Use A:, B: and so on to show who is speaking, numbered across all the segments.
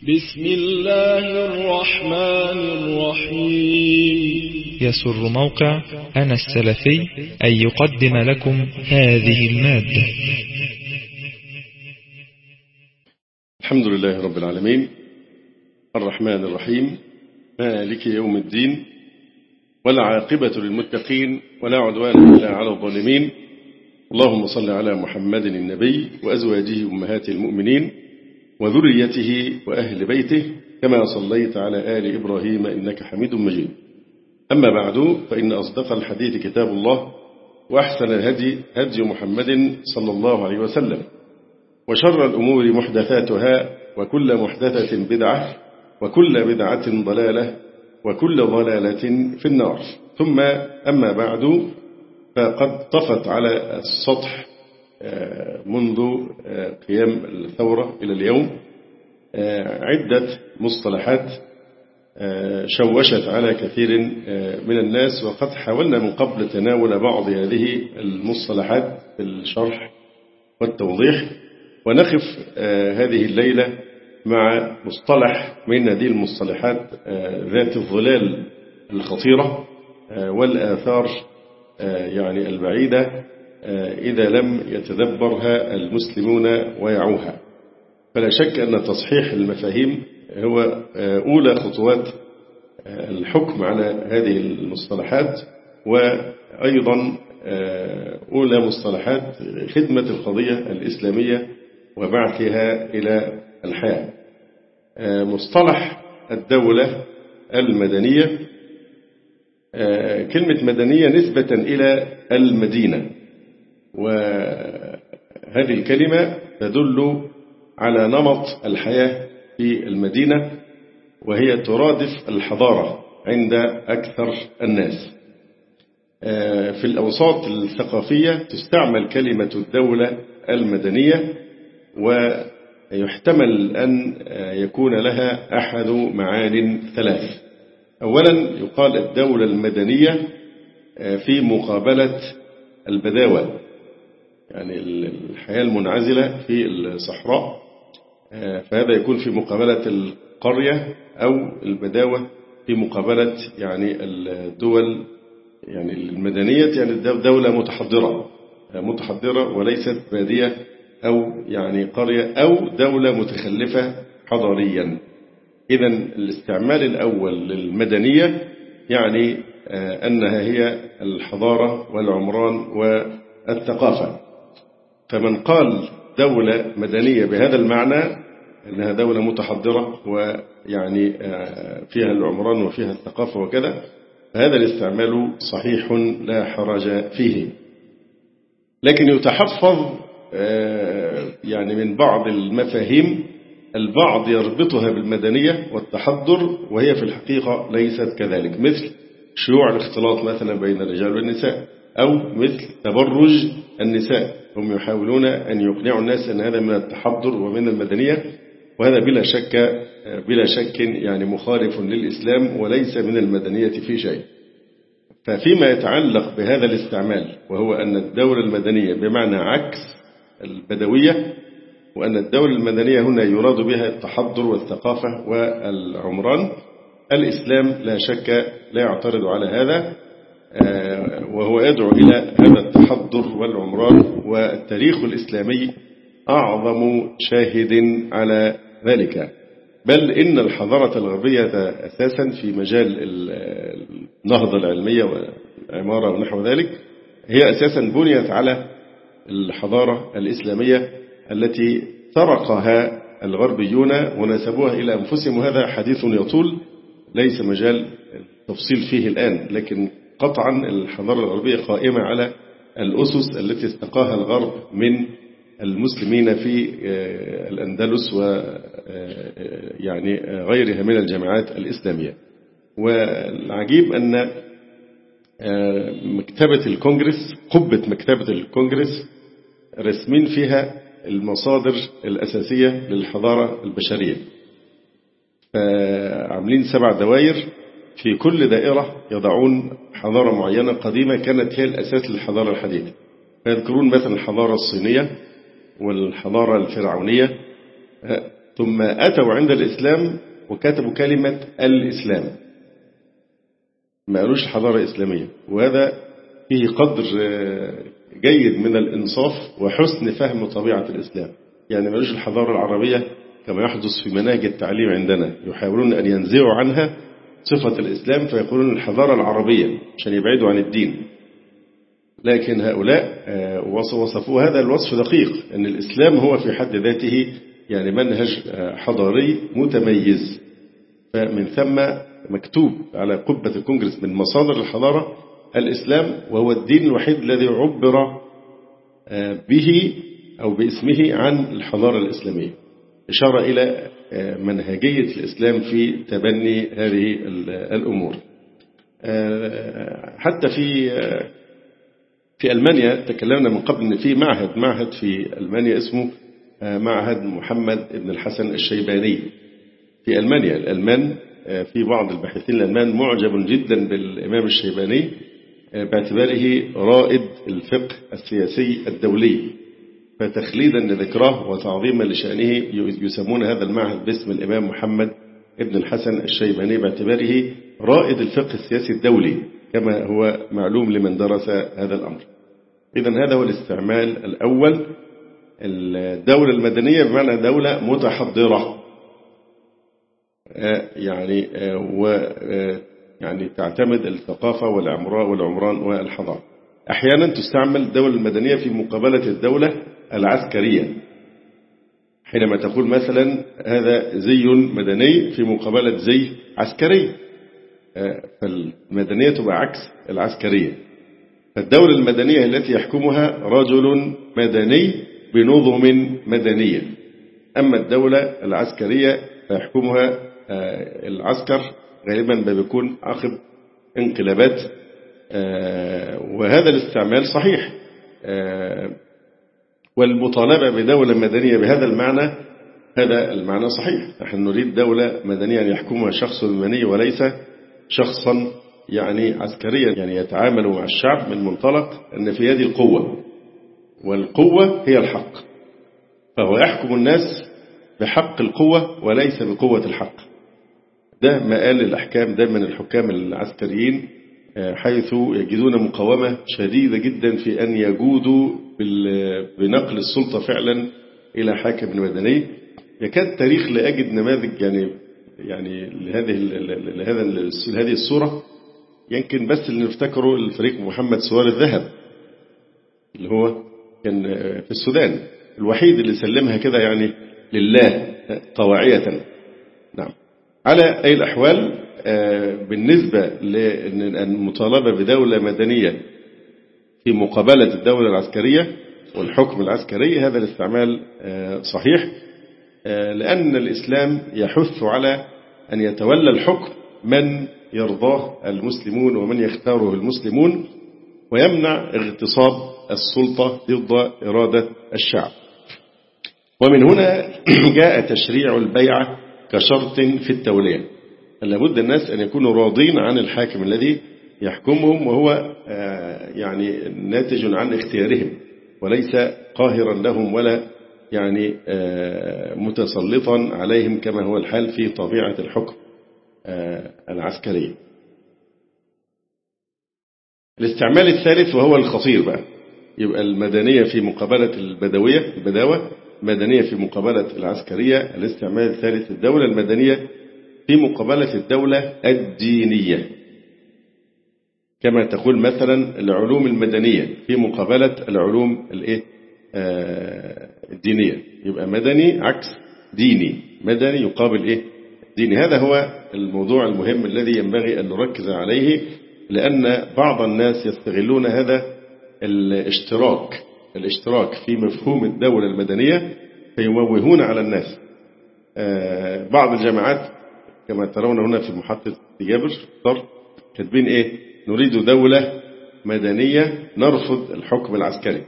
A: بسم الله الرحمن الرحيم.
B: يسر موقع أنا السلفي أن يقدم لكم هذه المادة.
C: الحمد لله رب العالمين. الرحمن الرحيم. مالك يوم الدين. والعاقبة للمتقين ولا عدوان إلا على الظالمين. اللهم صل على محمد النبي وأزواجه أمهات المؤمنين. وذريته وأهل بيته كما صليت على آل إبراهيم إنك حميد مجيد. أما بعد فإن أصدق الحديث كتاب الله وأحسن الهدي هدي محمد صلى الله عليه وسلم وشر الأمور محدثاتها وكل محدثة بدعة وكل بدعة ضلالة وكل ضلالة في النار. ثم أما بعد فقد طفت على السطح منذ قيام الثورة إلى اليوم عدة مصطلحات شوشت على كثير من الناس وقد حاولنا من قبل تناول بعض هذه المصطلحات في الشرح والتوضيح ونخف هذه الليلة مع مصطلح من هذه المصطلحات ذات الظلال الخطيرة والآثار يعني البعيدة. إذا لم يتدبرها المسلمون ويعوها. فلا شك أن تصحيح المفاهيم هو أولى خطوات الحكم على هذه المصطلحات وأيضا أولى مصطلحات خدمة القضية الإسلامية وبعثها إلى الحياة. مصطلح الدولة المدنية كلمة مدنية نسبة إلى المدينة. وهذه الكلمة تدل على نمط الحياة في المدينة وهي ترادف الحضارة عند أكثر الناس. في الأوساط الثقافية تستعمل كلمة الدولة المدنية ويحتمل أن يكون لها أحد معان ثلاث. أولا يقال الدولة المدنية في مقابلة البداوة. يعني الحياة المنعزلة في الصحراء فهذا يكون في مقابلة القرية أو البداوة في مقابلة يعني الدول يعني المدنية يعني دولة متحضرة متحضرة وليست بادية أو يعني قرية أو دولة متخلفة حضاريا. إذا الاستعمال الأول للمدنية يعني أنها هي الحضارة والعمران والثقافة. فمن قال دولة مدنية بهذا المعنى أنها دولة متحضرة ويعني فيها العمران وفيها الثقافة وكذا فهذا الاستعمال صحيح لا حرج فيه. لكن يتحفظ يعني من بعض المفاهيم البعض يربطها بالمدنية والتحضر وهي في الحقيقة ليست كذلك مثل شيوع الاختلاط مثلا بين الرجال والنساء أو مثل تبرج النساء. هم يحاولون أن يقنعوا الناس أن هذا من التحضر ومن المدنية وهذا بلا شك بلا شك يعني مخالف للإسلام وليس من المدنية في شيء. ففيما يتعلق بهذا الاستعمال وهو أن الدولة المدنية بمعنى عكس البدوية وأن الدولة المدنية هنا يراد بها التحضر والثقافة والعمران الإسلام لا شك لا يعترض على هذا. وهو يدعو إلى هذا التحضر والعمران والتاريخ الإسلامي أعظم شاهد على ذلك. بل إن الحضارة الغربية أساسا في مجال النهضة العلمية والعمارة ونحو ذلك هي أساسا بنيت على الحضارة الإسلامية التي سرقها الغربيون ونسبوها إلى أنفسهم. وهذا حديث يطول ليس مجال التفصيل فيه الآن لكن قطعا الحضارة الغربية قائمة على الأسس التي استقاها الغرب من المسلمين في الأندلس و يعني غيرها من الجامعات الإسلامية. والعجيب أن مكتبة الكونجرس قبة مكتبة الكونجرس رسمين فيها المصادر الأساسية للحضارة البشرية. فعاملين سبع دوائر. في كل دائرة يضعون حضارة معينة قديمة كانت هي الأساس للحضارة الحديثة. فيذكرون مثلا الحضارة الصينية والحضارة الفرعونية. ثم أتوا عند الإسلام وكتبوا كلمة الإسلام. ما قالوش الحضارة الإسلامية وهذا فيه قدر جيد من الإنصاف وحسن فهم طبيعة الإسلام. يعني ما قالوش الحضارة العربية كما يحدث في مناهج التعليم عندنا. يحاولون أن ينزعوا عنها صفة الإسلام فيقولون الحضارة العربية عشان يبعدوا عن الدين. لكن هؤلاء وصفوا هذا الوصف دقيق أن الإسلام هو في حد ذاته يعني منهج حضاري متميز. فمن ثم مكتوب على قبة الكونجرس من مصادر الحضارة الإسلام وهو الدين الوحيد الذي عبر به أو باسمه عن الحضارة الإسلامية. إشارة إلى منهجية الإسلام في تبني هذه الأمور. حتى في في ألمانيا تكلمنا من قبل أن في معهد معهد في ألمانيا اسمه معهد محمد بن الحسن الشيباني. في ألمانيا الألمان في بعض الباحثين الألمان معجب جدا بالإمام الشيباني باعتباره رائد الفقه السياسي الدولي. فتخليدا لذكراه وتعظيما لشأنه يسمون هذا المعهد باسم الإمام محمد ابن الحسن الشيباني باعتباره رائد الفقه السياسي الدولي كما هو معلوم لمن درس هذا الأمر. إذا هذا هو الاستعمال الأول. الدولة المدنية بمعنى دولة متحضرة. يعني و يعني تعتمد الثقافة والعمران والحضارة. أحيانا تستعمل الدولة المدنية في مقابلة الدولة العسكرية حينما تقول مثلا هذا زي مدني في مقابلة زي عسكري. فالمدنية تبقى عكس العسكرية. فالدولة المدنية التي يحكمها رجل مدني بنظم مدنية. أما الدولة العسكرية فيحكمها العسكر غالبا ما بيكون عقب انقلابات. وهذا الاستعمال صحيح. والمطالبة بدولة مدنية بهذا المعنى هذا المعنى صحيح. نحن نريد دولة مدنية يحكمها شخص مدني وليس شخصا يعني عسكريا. يعني يتعامل مع الشعب من منطلق أن في يد القوة والقوة هي الحق. فهو يحكم الناس بحق القوة وليس بقوة الحق. ده مآل الأحكام ده من الحكام العسكريين حيث يجدون مقاومة شديدة جدا في أن يجودوا بنقل السلطة فعلا إلى حاكم مدني. يكاد التاريخ لا أجد نماذج يعني يعني لهذه لهذا لهذه الصورة. يمكن بس اللي نفتكره الفريق محمد سوار الذهب اللي هو كان في السودان الوحيد اللي سلمها كده يعني لله طواعية. نعم. على أي الأحوال بالنسبة للمطالبة بدولة مدنية في مقابلة الدولة العسكرية والحكم العسكري هذا الاستعمال صحيح لأن الإسلام يحث على أن يتولى الحكم من يرضاه المسلمون ومن يختاره المسلمون ويمنع اغتصاب السلطة ضد إرادة الشعب. ومن هنا جاء تشريع البيعة كشرط في التولية. لابد الناس أن يكونوا راضين عن الحاكم الذي يحكمهم وهو يعني ناتج عن اختيارهم وليس قاهرا لهم ولا يعني متسلطا عليهم كما هو الحال في طبيعة الحكم العسكري. الاستعمال الثالث وهو الخطير بقى يبقى المدنية في مقابلة البدوية البداوة مدنية في مقابلة العسكرية الاستعمال الثالث الدولة المدنية في مقابلة الدولة الدينية. كما تقول مثلا العلوم المدنية في مقابلة العلوم الإيه؟ الدينية. يبقى مدني عكس ديني. مدني يقابل إيه؟ ديني. هذا هو الموضوع المهم الذي ينبغي أن نركز عليه لأن بعض الناس يستغلون هذا الاشتراك الاشتراك في مفهوم الدولة المدنية فيموهون على الناس. بعض الجماعات كما ترون هنا في محطة جابر كاتبين إيه؟ نريد دولة مدنية نرفض الحكم العسكري.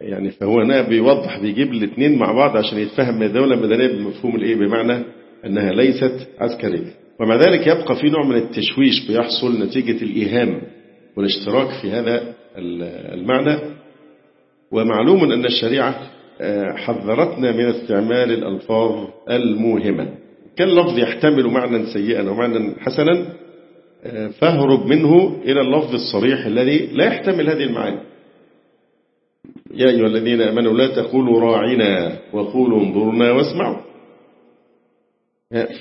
C: يعني فهو هنا بيوضح بيجيب الاثنين مع بعض عشان يتفهم الدولة المدنية بمفهوم الإيه؟ بمعنى إنها ليست عسكرية. ومع ذلك يبقى في نوع من التشويش بيحصل نتيجة الإيهام والاشتراك في هذا المعنى. ومعلوم أن الشريعة حذرتنا من استعمال الألفاظ الموهمة. كان لفظ يحتمل معنى سيئا ومعنى حسنا فاهرب منه إلى اللفظ الصريح الذي لا يحتمل هذه المعاني. يا أيها الذين آمنوا لا تقولوا راعنا وقولوا انظرنا واسمعوا.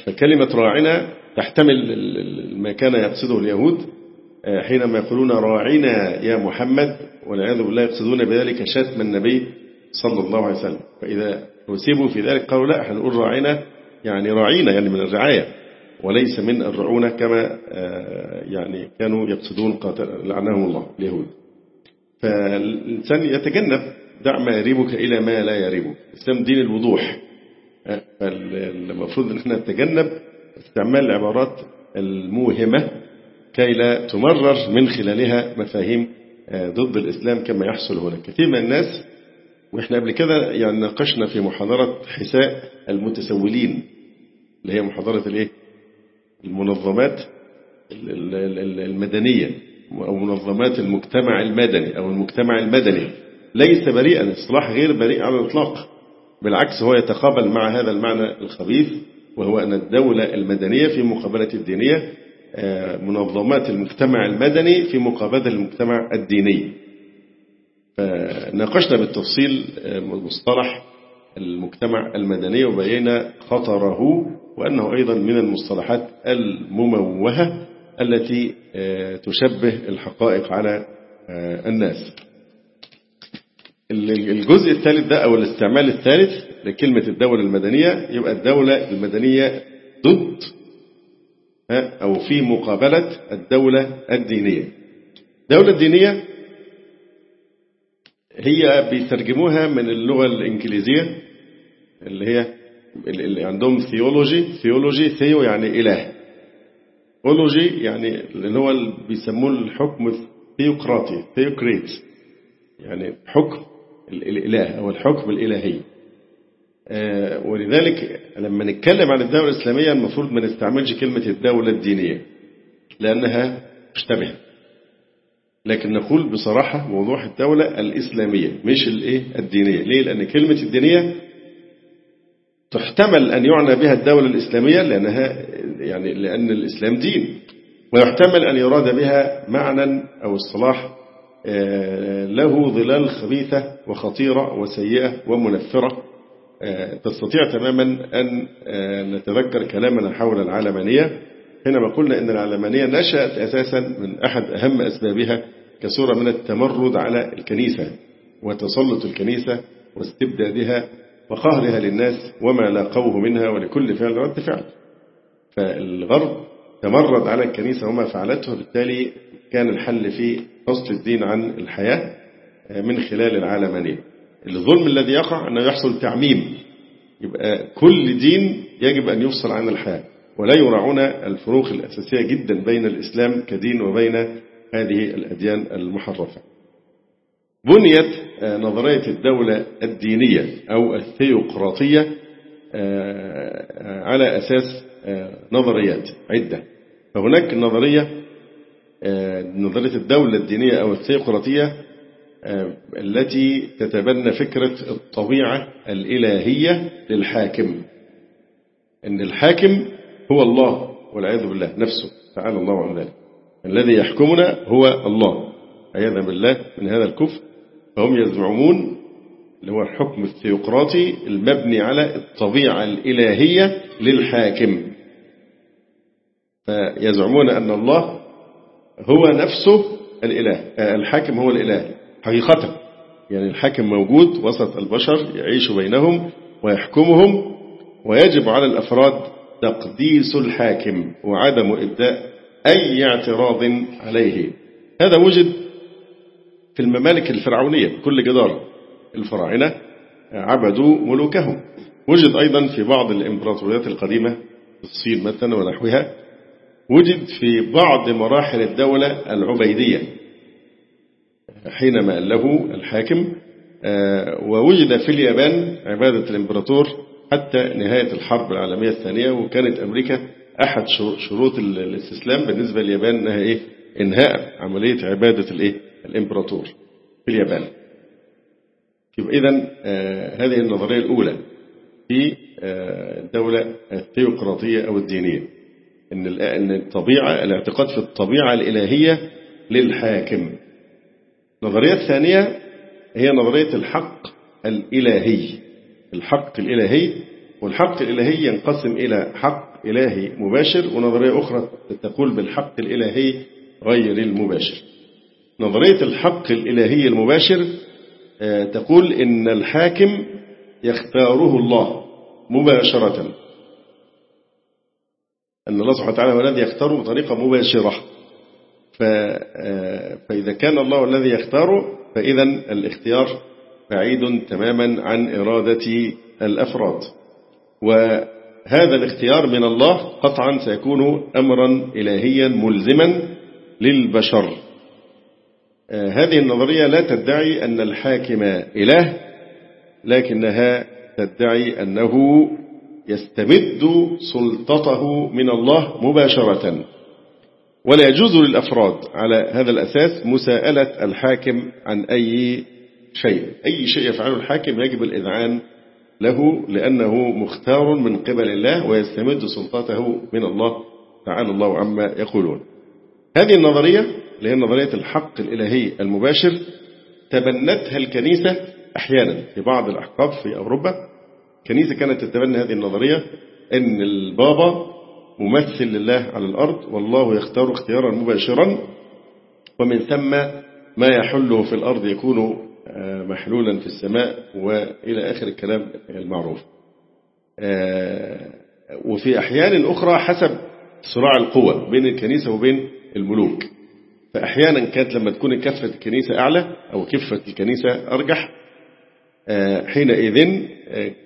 C: فكلمة راعنا تحتمل ما كان يقصده اليهود حينما يقولون راعنا يا محمد والعياذ بالله يقصدون بذلك شتم النبي صلى الله عليه وسلم. فإذا أسيبوا في ذلك قالوا لا إحنا نقول راعنا يعني راعينا يعني من الرعاية وليس من الرعونة كما يعني كانوا يقصدون قاتل لعنهم الله اليهود. فالإنسان يتجنب دع ما يريبك إلى ما لا يريبك. الإسلام دين الوضوح. فالمفروض أن إحنا نتجنب استعمال العبارات الموهمة كي لا تمرر من خلالها مفاهيم ضد الإسلام كما يحصل هنا كثير من الناس وإحنا قبل كده يعني ناقشنا في محاضرة حساء المتسولين اللي هي محاضرة الإيه؟ المنظمات المدنية أو منظمات المجتمع المدني أو المجتمع المدني. ليس بريئا اصطلاح غير بريء على الإطلاق. بالعكس هو يتقابل مع هذا المعنى الخبيث وهو أن الدولة المدنية في مقابلة الدينية منظمات المجتمع المدني في مقابلة المجتمع الديني. فناقشنا بالتفصيل مصطلح المجتمع المدني وبينا خطره وأنه أيضا من المصطلحات المموهة التي تشبه الحقائق على الناس. الجزء الثالث ده أو الاستعمال الثالث لكلمة الدولة المدنية يبقى الدولة المدنية ضد أو في مقابلة الدولة الدينية. الدولة الدينية هي بيترجموها من اللغة الإنجليزية اللي هي اللي عندهم theology theology theo يعني إله. أولوجي يعني اللي هو اللي بيسموه الحكم الثيوقراطي ثيوكريت يعني حكم الإله أو الحكم الإلهي. ولذلك لما نتكلم عن الدولة الإسلامية المفروض ما نستعملش كلمة الدولة الدينية لأنها مشتبهة. لكن نقول بصراحة موضوع الدولة الإسلامية مش الإيه؟ الدينية. ليه؟ لأن كلمة الدينية تحتمل أن يعنى بها الدولة الإسلامية لأنها يعني لأن الإسلام دين. ويحتمل أن يراد بها معنى أو اصطلاح له ظلال خبيثة وخطيرة وسيئة ومنفرة. تستطيع تماما أن نتذكر كلامنا حول العلمانية حينما قلنا أن العلمانية نشأت أساسا من أحد أهم أسبابها كصورة من التمرد على الكنيسة وتسلط الكنيسة واستبدادها وقهرها للناس وما لاقوه منها ولكل فعل رد فعل. فالغرب تمرد على الكنيسة وما فعلته بالتالي كان الحل في فصل الدين عن الحياة من خلال العالمانية الظلم الذي يقع أنه يحصل تعميم. يبقى كل دين يجب أن يفصل عن الحياة. ولا يراعون الفروق الأساسية جدا بين الإسلام كدين وبين هذه الأديان المحرفة. بنيت نظرية الدولة الدينية أو الثيوقراطية على أساس نظريات عدة. فهناك نظرية نظرية الدولة الدينية أو الثيوقراطية التي تتبنى فكرة الطبيعة الإلهية للحاكم. أن الحاكم هو الله والعياذ بالله نفسه تعالى الله عن ذلك. الذي يحكمنا هو الله. عياذا بالله من هذا الكفر. فهم يزعمون اللي هو الحكم الثيوقراطي المبني على الطبيعة الإلهية للحاكم. فيزعمون أن الله هو نفسه الإله. الحاكم هو الإله. حقيقة. يعني الحاكم موجود وسط البشر يعيش بينهم ويحكمهم ويجب على الأفراد تقديس الحاكم وعدم إبداء أي اعتراض عليه. هذا وجد في الممالك الفرعونية بكل جدارة الفراعنة عبدوا ملوكهم. وجد أيضا في بعض الإمبراطوريات القديمة الصين مثلا ونحوها وجد في بعض مراحل الدولة العبيدية حينما له الحاكم ووجد في اليابان عبادة الإمبراطور حتى نهاية الحرب العالمية الثانية وكانت أمريكا أحد شروط الاستسلام بالنسبة لليابان أنها إيه؟ إنهاء عملية عبادة الإيه؟ الإمبراطور في اليابان. يبقى إذا هذه النظرية الأولى في الدولة الثيوقراطية أو الدينية إن إن الطبيعة الاعتقاد في الطبيعة الإلهية للحاكم النظرية الثانية هي نظرية الحق الإلهي الحق الإلهي والحق الإلهي ينقسم إلى حق إلهي مباشر ونظرية أخرى تقول بالحق الإلهي غير المباشر. نظرية الحق الإلهي المباشر تقول إن الحاكم يختاره الله مباشرة. أن الله سبحانه وتعالى هو الذي يختاره بطريقة مباشرة. فإذا كان الله الذي يختاره فإذا الاختيار بعيد تماما عن إرادة الأفراد. وهذا الاختيار من الله قطعا سيكون أمرا إلهيا ملزما للبشر. هذه النظرية لا تدعي أن الحاكم إله لكنها تدعي أنه يستمد سلطته من الله مباشرة. ولا يجوز للأفراد على هذا الأساس مساءلة الحاكم عن أي شيء. أي شيء يفعله الحاكم يجب الإذعان له لأنه مختار من قبل الله ويستمد سلطته من الله تعالى. الله عما يقولون. هذه النظرية اللي هي نظرية الحق الإلهي المباشر تبنتها الكنيسة أحيانا في بعض الأحقاف في أوروبا. الكنيسة كانت تتبنى هذه النظرية أن البابا ممثل لله على الأرض والله يختار اختيارا مباشرا ومن ثم ما يحله في الأرض يكون محلولا في السماء وإلى آخر الكلام المعروف. وفي أحيان أخرى حسب صراع القوى بين الكنيسة وبين الملوك. فأحيانا كانت لما تكون كفة الكنيسة أعلى أو كفة الكنيسة أرجح حينئذ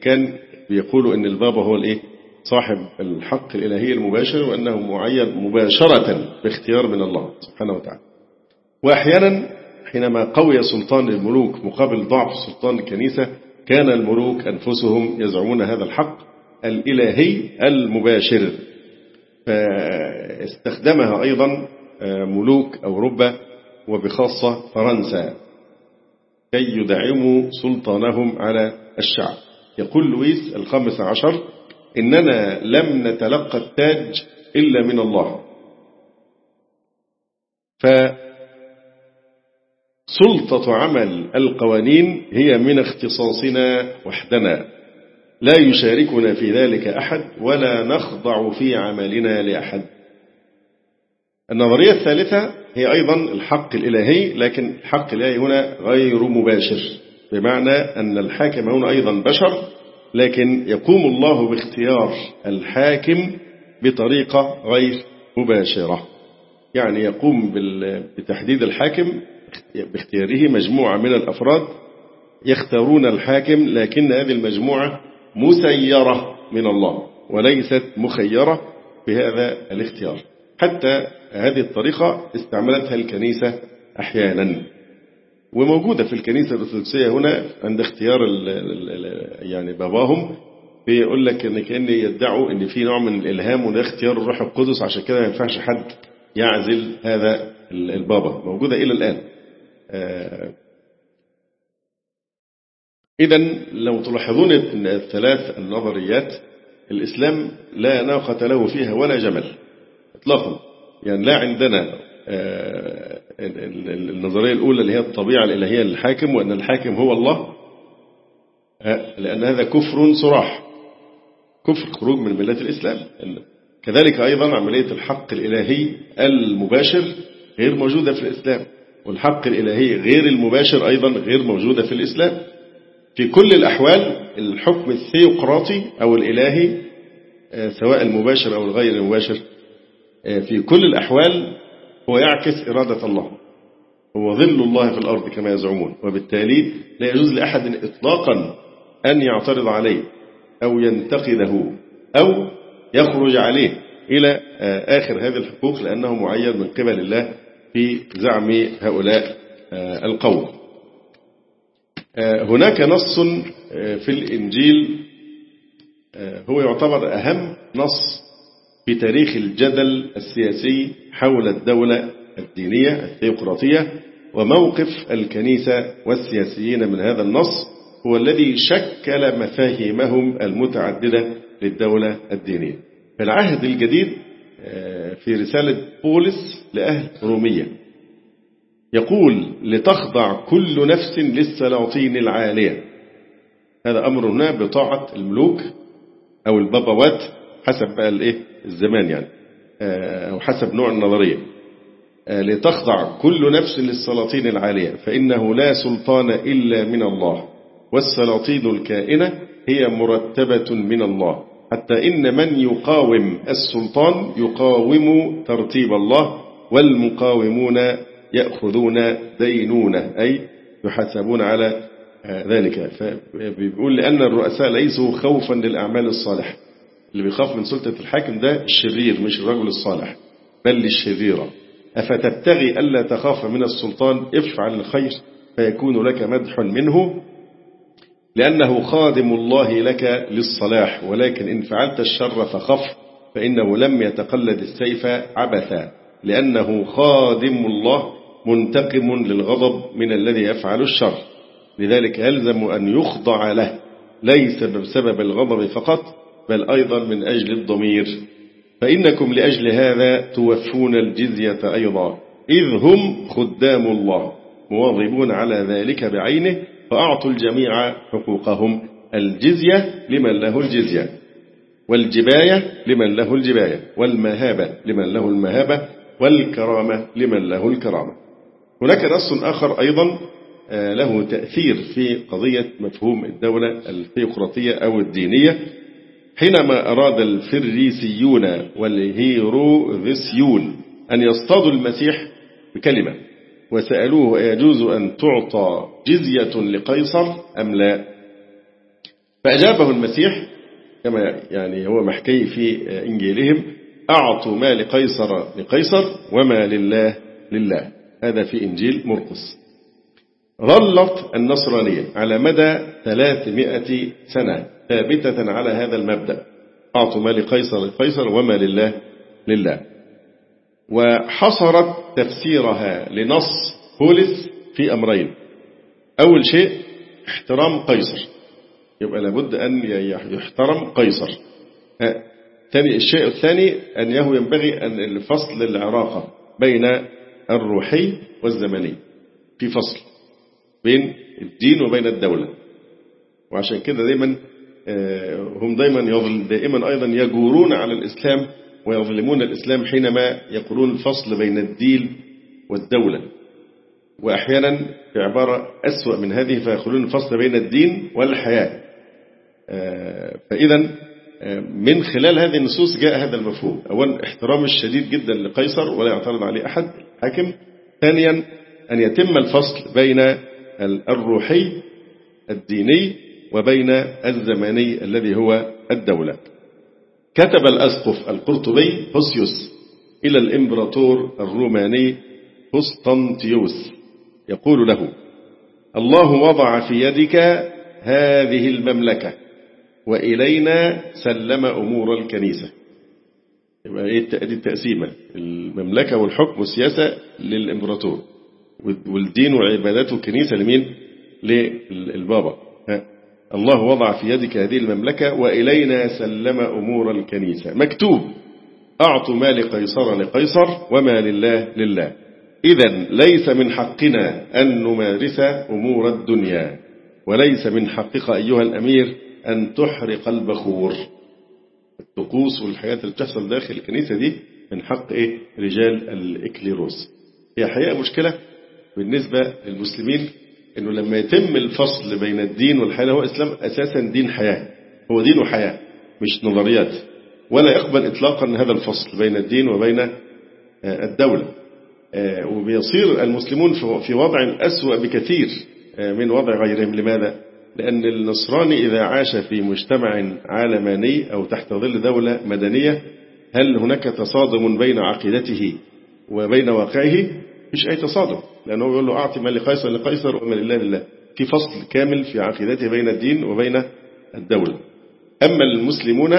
C: كان بيقولوا أن البابا هو الإيه؟ صاحب الحق الإلهي المباشر وأنه معين مباشرة باختيار من الله سبحانه وتعالى. وأحيانا حينما قوي سلطان الملوك مقابل ضعف سلطان الكنيسة كان الملوك أنفسهم يزعمون هذا الحق الإلهي المباشر. فاستخدمها أيضا ملوك أوروبا وبخاصة فرنسا كي يدعموا سلطانهم على الشعب. يقول لويس الخامس عشر إننا لم نتلقى التاج إلا من الله. فسلطة عمل القوانين هي من اختصاصنا وحدنا. لا يشاركنا في ذلك أحد ولا نخضع في عملنا لأحد. النظرية الثالثة هي أيضا الحق الإلهي لكن الحق الإلهي هنا غير مباشر بمعنى أن الحاكم هنا أيضا بشر لكن يقوم الله باختيار الحاكم بطريقة غير مباشرة. يعني يقوم بتحديد الحاكم باختياره مجموعة من الأفراد يختارون الحاكم لكن هذه المجموعة مسيرة من الله وليست مخيرة بهذا الاختيار. حتى هذه الطريقة استعملتها الكنيسة أحيانا. وموجودة في الكنيسة الأرثوذكسية هنا عند اختيار ال ال يعني باباهم بيقول لك إن كان يدعوا إن في نوع من الإلهام وده اختيار الروح القدس عشان كده ما ينفعش حد يعزل هذا البابا. موجودة إلى الآن. اذا لو تلاحظون الثلاث النظريات الإسلام لا ناقة له فيها ولا جمل اطلاقا. يعني لا عندنا النظرية الأولى اللي هي الطبيعة الإلهية للحاكم وأن الحاكم هو الله لأن هذا كفر صراح كفر خروج من ملة الإسلام. كذلك أيضا عملية الحق الإلهي المباشر غير موجودة في الإسلام. والحق الإلهي غير المباشر أيضا غير موجودة في الإسلام. في كل الأحوال الحكم الثيوقراطي أو الإلهي سواء المباشر أو الغير المباشر في كل الأحوال هو يعكس إرادة الله. هو ظل الله في الأرض كما يزعمون وبالتالي لا يجوز لأحد إطلاقا أن يعترض عليه أو ينتقده أو يخرج عليه إلى آخر هذه الحقوق لأنه معين من قبل الله في زعم هؤلاء القوم. هناك نص في الإنجيل هو يعتبر أهم نص في تاريخ الجدل السياسي حول الدولة الدينية الثيوقراطية وموقف الكنيسة والسياسيين من هذا النص هو الذي شكل مفاهيمهم المتعددة للدولة الدينية. في العهد الجديد في رسالة بولس لأهل رومية. يقول لتخضع كل نفس للسلاطين العالية. هذا أمر هنا بطاعة الملوك أو البابوات حسب بقى الإيه؟ الزمان يعني أو حسب نوع النظرية. لتخضع كل نفس للسلاطين العالية فإنه لا سلطان إلا من الله والسلاطين الكائنة هي مرتبة من الله. حتى إن من يقاوم السلطان يقاوم ترتيب الله والمقاومون يأخذون دينونة أي يحاسبون على ذلك. فبيقول لأن الرؤساء ليسوا خوفا للأعمال الصالحة. اللي بيخاف من سلطة الحاكم ده الشرير مش الرجل الصالح بل للشريرة أفتبتغي ألا تخاف من السلطان؟ افعل الخير فيكون لك مدح منه. لأنه خادم الله لك للصلاح ولكن إن فعلت الشر فخف فإنه لم يتقلد السيف عبثا لأنه خادم الله منتقم للغضب من الذي يفعل الشر. لذلك يلزم أن يخضع له ليس بسبب الغضب فقط بل أيضا من أجل الضمير. فإنكم لأجل هذا توفون الجزية أيضا إذ هم خدام الله مواظبون على ذلك بعينه فأعطوا الجميع حقوقهم. الجزية لمن له الجزية والجباية لمن له الجباية والمهابة لمن له المهابة والكرامة لمن له الكرامة. هناك نص آخر أيضا له تأثير في قضية مفهوم الدولة الثيوقراطية أو الدينية. حينما أراد الفريسيون والهيروذسيون أن يصطادوا المسيح بكلمة وسألوه أيجوز أن تعطى جزية لقيصر أم لا؟ فأجابه المسيح كما يعني هو محكي في إنجيلهم أعطوا ما لقيصر لقيصر وما لله لله. هذا في إنجيل مرقس. ظلت النصرانية على مدى 300 سنة ثابتة على هذا المبدأ. أعطوا ما لقيصر لقيصر وما لله لله. وحصرت تفسيرها لنص بولس في أمرين. أول شيء احترام قيصر. يبقى لابد أن يحترم قيصر. ثاني الشيء الثاني أنه ينبغي أن الفصل العلاقة بين الروحي والزمني. في فصل بين الدين وبين الدولة. وعشان كده دايما هم دايما دائما أيضا يجورون على الإسلام ويظلمون الإسلام حينما يقولون الفصل بين الدين والدولة. وأحيانا في عبارة أسوأ من هذه فيقولون الفصل بين الدين والحياة. فإذا من خلال هذه النصوص جاء هذا المفهوم. أولا احترام الشديد جدا لقيصر ولا يعترض عليه أحد حاكم. ثانيا أن يتم الفصل بين الروحي الديني وبين الزماني الذي هو الدولة. كتب الأسقف القرطبي هوسيوس إلى الإمبراطور الروماني قسطنطيوس يقول له الله وضع في يدك هذه المملكة وإلينا سلم أمور الكنيسة. يبقى إيه دي التقسيمة المملكة والحكم والسياسة للإمبراطور والدين وعبادات الكنيسة لمين؟ للبابا الله وضع في يدك هذه المملكة وإلينا سلم أمور الكنيسة. مكتوب أعطوا ما لقيصر لقيصر وما لله لله. إذا ليس من حقنا أن نمارس أمور الدنيا وليس من حقك أيها الأمير أن تحرق البخور. الطقوس والحاجات اللي بتحصل داخل الكنيسة دي من حق إيه؟ رجال الإكليروس. هي حقيقة مشكلة بالنسبة للمسلمين؟ إنه لما يتم الفصل بين الدين والحياة هو الاسلام أساسا دين حياة. هو دين وحياة مش نظريات. ولا يقبل اطلاقا هذا الفصل بين الدين وبين الدولة. وبيصير المسلمون في وضع أسوأ بكثير من وضع غيرهم. لماذا؟ لأن النصراني إذا عاش في مجتمع عالماني أو تحت ظل دولة مدنية هل هناك تصادم بين عقيدته وبين واقعه؟ مش أي تصادم لأنه يقول له أعطي ما لقيصر لقيصر وما لله لله. في فصل كامل في عقيدته بين الدين وبين الدولة. أما المسلمون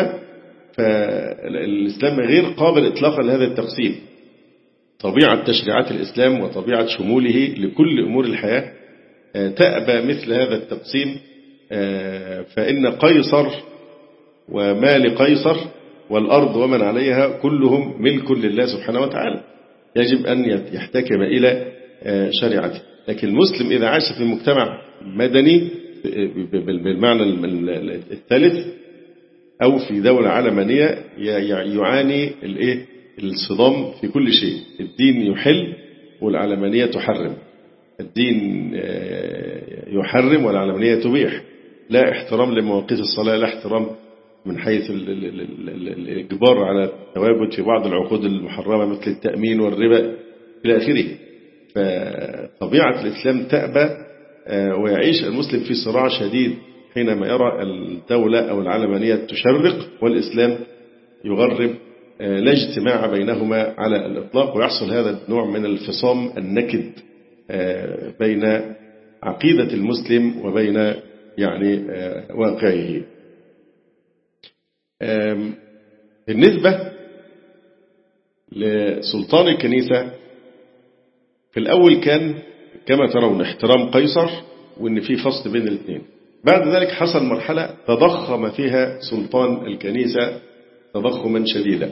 C: فالإسلام غير قابل إطلاقا لهذا التقسيم. طبيعة تشريعات الإسلام وطبيعة شموله لكل أمور الحياة تأبى مثل هذا التقسيم فإن قيصر وما لقيصر والأرض ومن عليها كلهم ملك لله سبحانه وتعالى. يجب أن يحتكم إلى شريعته. لكن المسلم إذا عاش في مجتمع مدني بالمعنى الثالث أو في دولة علمانية يعاني الإيه الصدام في كل شيء. الدين يحل والعلمانية تحرم. الدين يحرم والعلمانية تبيح. لا احترام لمواقيت الصلاة لا احترام من حيث الإجبار على التواجد في بعض العقود المحرمة مثل التأمين والربا إلى آخره. فطبيعة الإسلام تأبى ويعيش المسلم في صراع شديد حينما يرى الدولة أو العلمانية تشرق والإسلام يغرب لا اجتماع بينهما على الإطلاق ويحصل هذا النوع من الفصام النكد بين عقيدة المسلم وبين يعني واقعه. بالنسبة لسلطان الكنيسة في الأول كان كما ترون احترام قيصر وإن في فصل بين الاثنين. بعد ذلك حصل مرحلة تضخم فيها سلطان الكنيسة تضخما شديدا.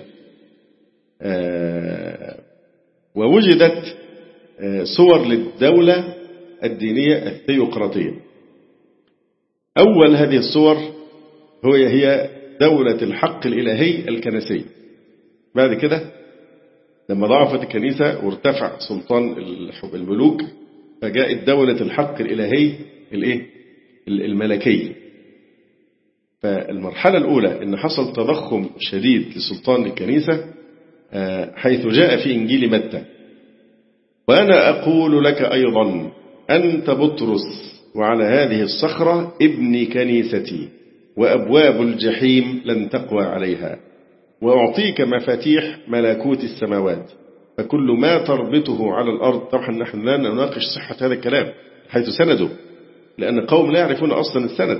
C: ووجدت صور للدولة الدينية الثيوقراطية. أول هذه الصور هو هي دولة الحق الإلهي الكنسي. بعد كده لما ضعفت الكنيسة وارتفع سلطان الملوك فجاءت دولة الحق الإلهي الإيه؟ الملكي. فالمرحلة الأولى أن حصل تضخم شديد لسلطان الكنيسة حيث جاء في إنجيل متى. وأنا أقول لك أيضا أنت بطرس وعلى هذه الصخرة ابني كنيستي. وأبواب الجحيم لن تقوى عليها. وأعطيك مفاتيح ملكوت السماوات. فكل ما تربطه على الأرض طبعا نحن لا نناقش صحة هذا الكلام حيث سنده لأن قوم لا يعرفون أصلا السند.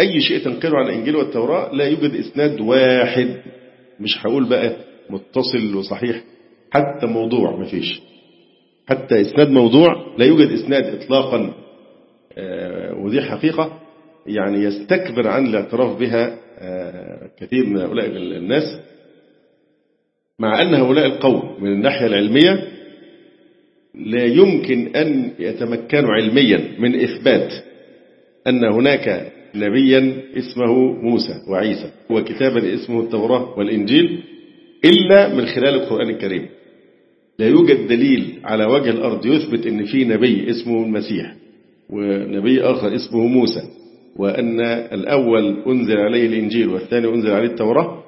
C: أي شيء تنقله عن الإنجيل والتوراة لا يوجد إسناد واحد. مش هقول بقى متصل وصحيح. حتى موضوع ما فيش. حتى إسناد موضوع لا يوجد إسناد إطلاقا. ودي حقيقة يعني يستكبر عن الاعتراف بها كثير من هؤلاء الناس مع أن هؤلاء القوم من الناحية العلمية لا يمكن أن يتمكنوا علميا من إثبات أن هناك نبيا اسمه موسى وعيسى وكتابا اسمه التوراة والإنجيل إلا من خلال القرآن الكريم. لا يوجد دليل على وجه الأرض يثبت أن في نبي اسمه المسيح ونبي آخر اسمه موسى. وأن الأول أنزل عليه الإنجيل والثاني أنزل عليه التوراة.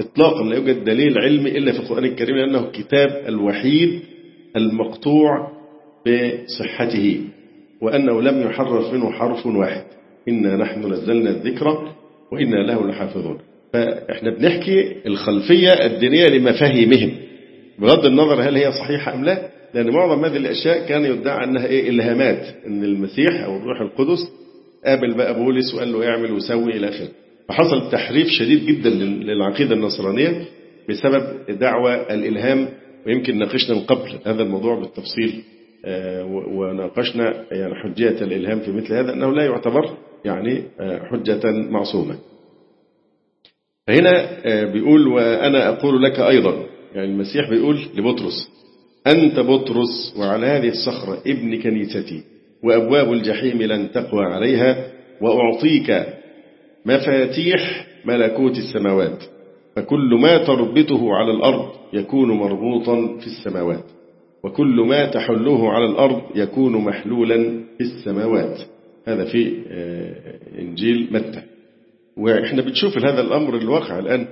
C: إطلاقا لا يوجد دليل علمي إلا في القرآن الكريم لأنه الكتاب الوحيد المقطوع بصحته وأنه لم يحرف منه حرف واحد. إنا نحن نزلنا الذكر وإنا له لحافظون. فإحنا بنحكي الخلفية الدينية لمفاهيمهم بغض النظر هل هي صحيحة أم لا لأن معظم هذه الأشياء كان يدعى أنها إيه إلهامات أن المسيح أو الروح القدس قابل بقى بولس وقال له اعمل وسوي إلى آخره. فحصل تحريف شديد جدا للعقيدة النصرانية بسبب دعوى الإلهام ويمكن ناقشنا من قبل هذا الموضوع بالتفصيل وناقشنا يعني حجية الإلهام في مثل هذا أنه لا يعتبر يعني حجة معصومة. فهنا بيقول وأنا أقول لك أيضا يعني المسيح بيقول لبطرس أنت بطرس وعلى هذه الصخرة ابن كنيستي. وأبواب الجحيم لن تقوى عليها وأعطيك مفاتيح ملكوت السماوات فكل ما تربطه على الأرض يكون مربوطا في السماوات وكل ما تحله على الأرض يكون محلولا في السماوات. هذا في إنجيل متى. وإحنا بنشوف هذا الأمر الواقع الآن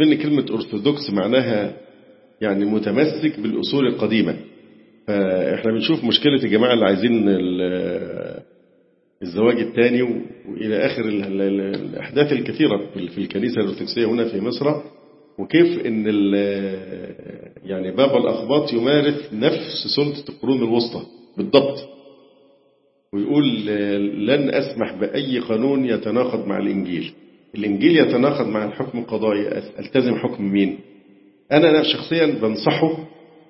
C: ان كلمة أرثوذكس معناها يعني متمسك بالأصول القديمة. فإحنا بنشوف مشكلة الجماعة اللي عايزين الزواج الثاني وإلى آخر الأحداث الكثيرة في الكنيسة الأرثوذكسية هنا في مصر وكيف إن يعني بابا الأخباط يمارس نفس سلطة القرون الوسطى بالضبط. ويقول لن أسمح بأي قانون يتناقض مع الإنجيل. الإنجيل يتناقض مع الحكم القضائي. ألتزم حكم مين؟ أنا شخصيا بنصحه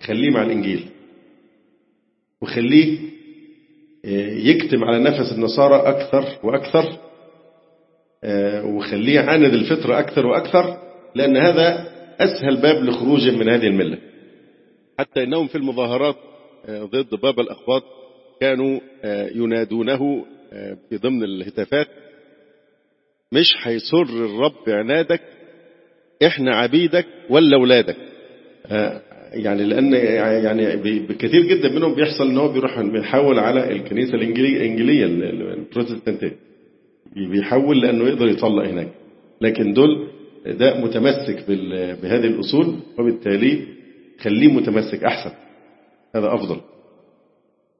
C: خليه مع الإنجيل. وخليه يكتم على نفس النصارى أكثر وأكثر وخليه يعاند الفطرة أكثر وأكثر لأن هذا أسهل باب لخروج من هذه الملة. حتى إنهم في المظاهرات ضد بابا الأخباط كانوا ينادونه في ضمن الهتافات مش هيسر الرب عنادك إحنا عبيدك ولا اولادك يعني لأن يعني بكثير جدا منهم بيحصل إن هو بيروح بيحول على الكنيسة الانجيليه البروتستانتية. بيحول لأنه يقدر يطلق هناك. لكن دول ده متمسك بهذه الأصول وبالتالي خليه متمسك أحسن. هذا أفضل.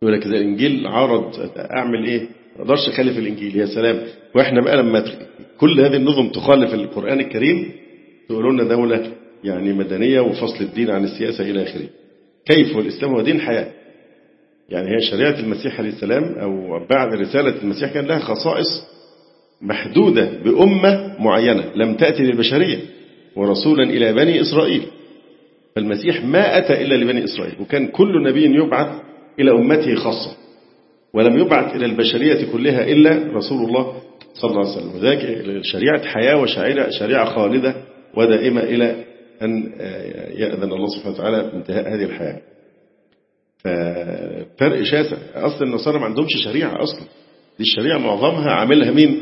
C: يقول لك إذا الانجيل عارض أعمل إيه؟ ما أقدرش أخالف الإنجيل. يا سلام. وإحنا بقى لما كل هذه النظم تخالف القرآن الكريم تقولوا لنا دوله يعني مدنية وفصل الدين عن السياسة إلى آخره. كيف والإسلام هو دين حياة. يعني هي شريعة المسيح عليه السلام أو بعد رسالة المسيح كان لها خصائص محدودة بأمة معينة لم تأتي للبشرية ورسولا إلى بني إسرائيل. فالمسيح ما أتى إلا لبني إسرائيل وكان كل نبي يبعث إلى أمته خاصة. ولم يبعث إلى البشرية كلها إلا رسول الله صلى الله عليه وسلم وذلك شريعة حياة وشريعة شريعة خالدة ودائمة إلى أن يأذن الله سبحانه وتعالى بانتهاء هذه الحياة. ففرق شاسع. أصل النصارى ما عندهمش شريعة أصلا. دي الشريعة معظمها عاملها مين؟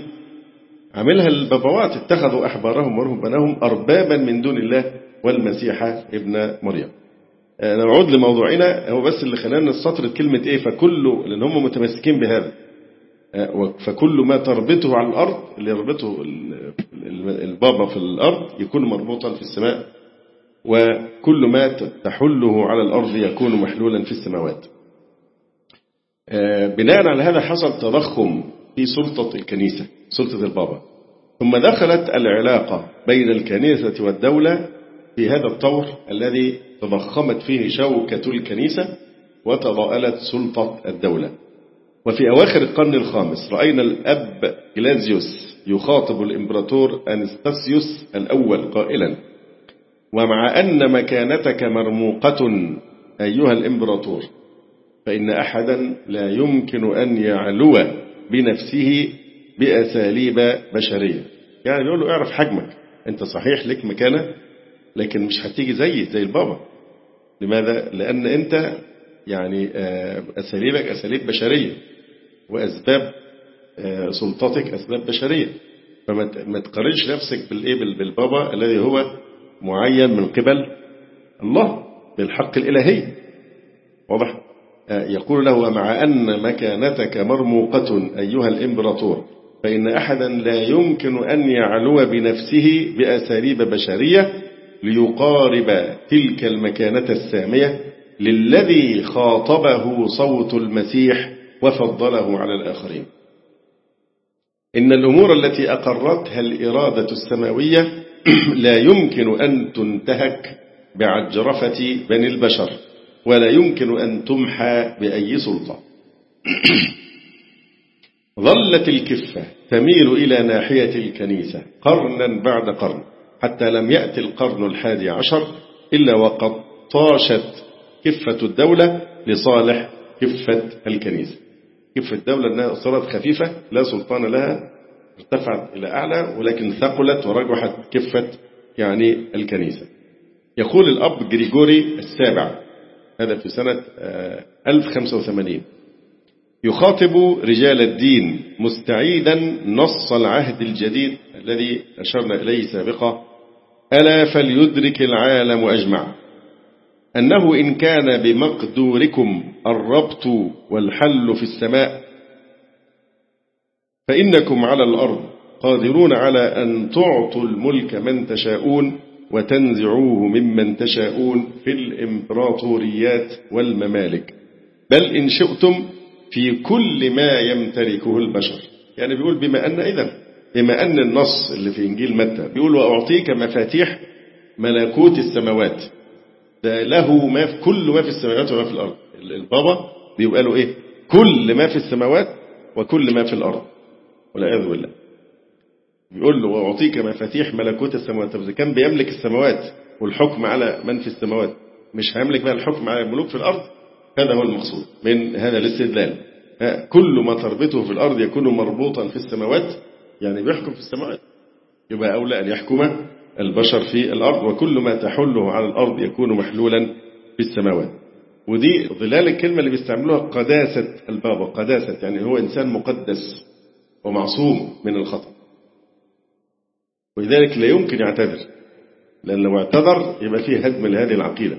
C: عاملها البابوات. اتخذوا أحبارهم ورهبانهم أربابا من دون الله والمسيح ابن مريم. نعود لموضوعنا. هو بس اللي خلانا نستطرد كلمة إيه؟ فكل لأن هم متمسكين بهذا. فكل ما تربطه على الأرض اللي يربطه البابا في الأرض يكون مربوطا في السماء وكل ما تحله على الأرض يكون محلولا في السماوات. بناء على هذا حصل تضخم في سلطة الكنيسة سلطة البابا. ثم دخلت العلاقة بين الكنيسة والدولة في هذا الطور الذي تضخمت فيه شوكة الكنيسة وتضاءلت سلطة الدولة. وفي أواخر القرن الخامس رأينا الأب جلازيوس يخاطب الإمبراطور أنستاسيوس الأول قائلا. ومع أن مكانتك مرموقة أيها الإمبراطور فإن أحدا لا يمكن أن يعلو بنفسه بأساليب بشرية. يعني بيقول له اعرف حجمك أنت صحيح لك مكانة لكن مش هتيجي زي زي البابا. لماذا؟ لأن أنت يعني أساليبك أساليب بشرية وأسباب سلطتك أسباب بشرية. فما تقارنش نفسك بالإيه بالبابا الذي هو معين من قبل الله بالحق الإلهي واضح؟ يقول له ومع أن مكانتك مرموقة أيها الإمبراطور فإن أحدا لا يمكن أن يعلو بنفسه بأساليب بشرية ليقارب تلك المكانة السامية للذي خاطبه صوت المسيح وفضله على الآخرين. إن الأمور التي أقرتها الإرادة السماوية لا يمكن أن تنتهك بعجرفة بني البشر ولا يمكن أن تمحى بأي سلطة. ظلت الكفة تميل إلى ناحية الكنيسة قرنا بعد قرن حتى لم يأتي القرن الحادي عشر إلا وقد طاشت كفة الدولة لصالح كفة الكنيسة كفة الدولة أنها صارت خفيفة لا سلطان لها ارتفعت إلى أعلى ولكن ثقلت ورجحت كفة يعني الكنيسة. يقول الأب جريجوري السابع هذا في سنة 1085 يخاطب رجال الدين مستعيدا نص العهد الجديد الذي أشرنا إليه سابقا. ألا فليدرك العالم أجمع. أنه إن كان بمقدوركم الربط والحل في السماء فإنكم على الأرض قادرون على أن تعطوا الملك من تشاءون وتنزعوه ممن تشاءون في الإمبراطوريات والممالك. بل إن شئتم في كل ما يمتلكه البشر. يعني بيقول بما أن إذا بما أن النص اللي في إنجيل متى بيقول وأعطيك مفاتيح ملكوت السماوات. ده له ما في كل ما في السماوات وما في الأرض. البابا بيبقى له إيه؟ كل ما في السماوات وكل ما في الأرض. والعياذ بالله. بيقول له وأعطيك مفاتيح ملكوت السماوات. إذا كان بيملك السماوات والحكم على من في السماوات مش هيملك بقى الحكم على الملوك في الأرض؟ هذا هو المقصود من هذا الاستدلال. كل ما تربطه في الأرض يكون مربوطا في السماوات يعني بيحكم في السماوات. يبقى أولى أن يحكم البشر في الأرض وكل ما تحله على الأرض يكون محلولا في السماوات. ودي ظلال الكلمة اللي بيستعملوها قداسة البابا قداسة يعني هو إنسان مقدس. ومعصوم من الخطأ. ولذلك لا يمكن يعتذر لأن لو اعتذر يبقى فيه هدم لهذه العقيدة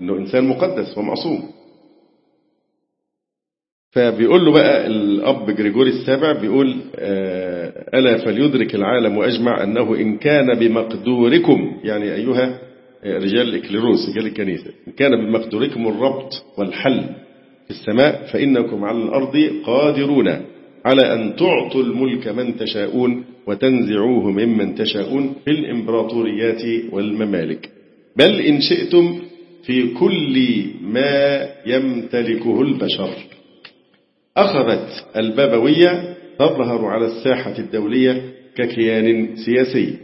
C: أنه إنسان مقدس ومعصوم. فبيقول له بقى الأب جريجوري السابع بيقول ألا فليدرك العالم وأجمع أنه إن كان بمقدوركم يعني أيها رجال الإكليروس رجال الكنيسة إن كان بمقدوركم الربط والحل في السماء فإنكم على الأرض قادرون. على أن تعطوا الملك من تشاءون وتنزعوه ممن تشاءون في الإمبراطوريات والممالك. بل إن شئتم في كل ما يمتلكه البشر. أخذت البابوية تظهر على الساحة الدولية ككيان سياسي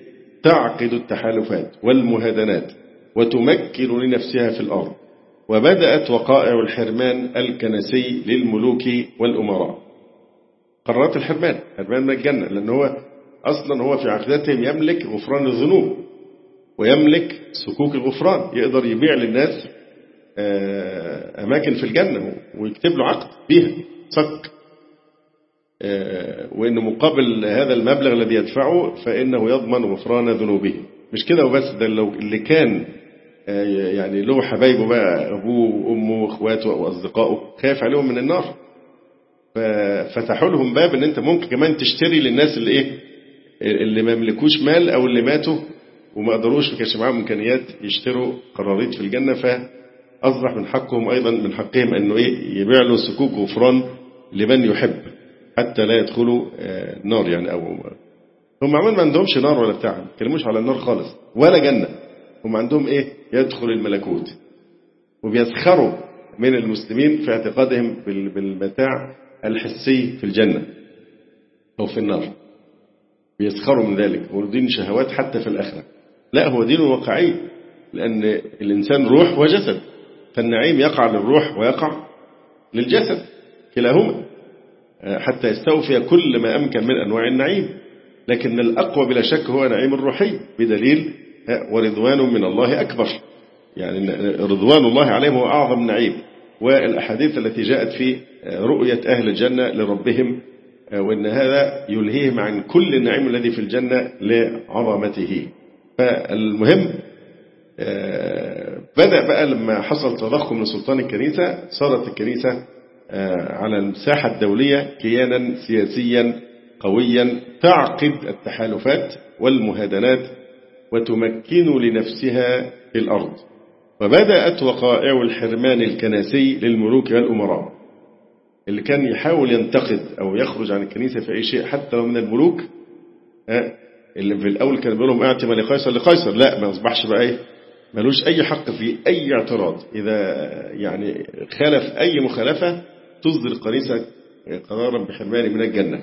C: تعقد التحالفات والمهادنات وتمكن لنفسها في الأرض وبدأت وقائع الحرمان الكنسي للملوك والأمراء. قرارات الحرمان. حرمان من الجنة لأن هو أصلا هو في عقيدتهم يملك غفران الذنوب ويملك سكوك الغفران يقدر يبيع للناس أماكن في الجنة ويكتب له عقد بيها صك. وإن مقابل هذا المبلغ الذي يدفعه فإنه يضمن غفران ذنوبه. مش كده وبس ده لو اللي كان يعني له حبايبه بقى أبوه وأمه وإخواته أو أصدقائه خايف عليهم من النار. ففتحوا لهم باب إن أنت ممكن كمان تشتري للناس اللي إيه؟ اللي ما يملكوش مال أو اللي ماتوا وما قدروش ما كانش معاهم إمكانيات يشتروا قراريط في الجنة فأصبح من حقهم أيضا من حقهم إنه إيه؟ يبيع له سكوك غفران لمن يحب حتى لا يدخلوا نار يعني أو هم عمال ما عندهمش نار ولا بتاع ما بيتكلموش على النار خالص ولا جنة. هم عندهم إيه؟ يدخل الملكوت. وبيسخروا من المسلمين في اعتقادهم بالمتاع الحسي في الجنة أو في النار. بيسخروا من ذلك. ودين شهوات حتى في الآخرة. لا هو دين واقعي لأن الإنسان روح وجسد. فالنعيم يقع للروح ويقع للجسد كلاهما حتى يستوفي كل ما أمكن من أنواع النعيم. لكن الأقوى بلا شك هو نعيم الروحي بدليل ورضوان من الله أكبر. يعني رضوان الله عليهم هو أعظم نعيم. والأحاديث التي جاءت في رؤية أهل الجنة لربهم وأن هذا يلهيهم عن كل النعيم الذي في الجنة لعظمته. فالمهم بدأ بقى لما حصل تضخم لسلطان الكنيسة صارت الكنيسة على الساحة الدولية كيانا سياسيا قويا تعقد التحالفات والمهادنات وتمكن لنفسها في الأرض. وبدأت وقائع الحرمان الكنسي للملوك والأمراء. اللي كان يحاول ينتقد أو يخرج عن الكنيسة في أي شيء حتى لو من الملوك اللي في الأول كان بيقول لهم اعتم لقيصر لقيصر. لا ما أصبحش بقى إيه ملوش أي حق في أي اعتراض. إذا يعني خالف أي مخالفة تصدر الكنيسة قرارا بحرمانه من الجنة.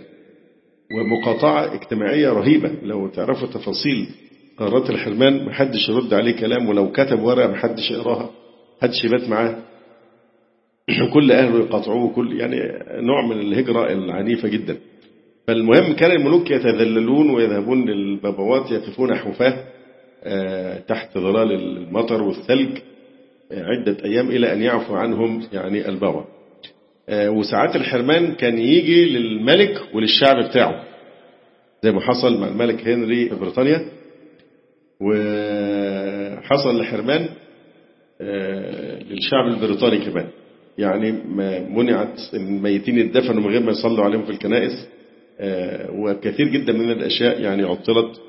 C: ومقاطعة اجتماعية رهيبة لو تعرفوا تفاصيل قرارات الحرمان محدش يرد عليه كلام ولو كتب ورقة محدش يقراها. محدش يبات معاه. كل أهله يقاطعوه كل يعني نوع من الهجرة العنيفة جدا. فالمهم كان الملوك يتذللون ويذهبون للبابوات يقفون حفاة تحت ظلال المطر والثلج عدة أيام إلى أن يعفو عنهم يعني البابا. وساعات الحرمان كان يجي للملك وللشعب بتاعه. زي ما حصل مع الملك هنري في بريطانيا. وحصل الحرمان للشعب البريطاني كمان. يعني منعت الميتين الدفنوا من غير ما يصلوا عليهم في الكنائس وكثير جدا من الأشياء يعني عطلت.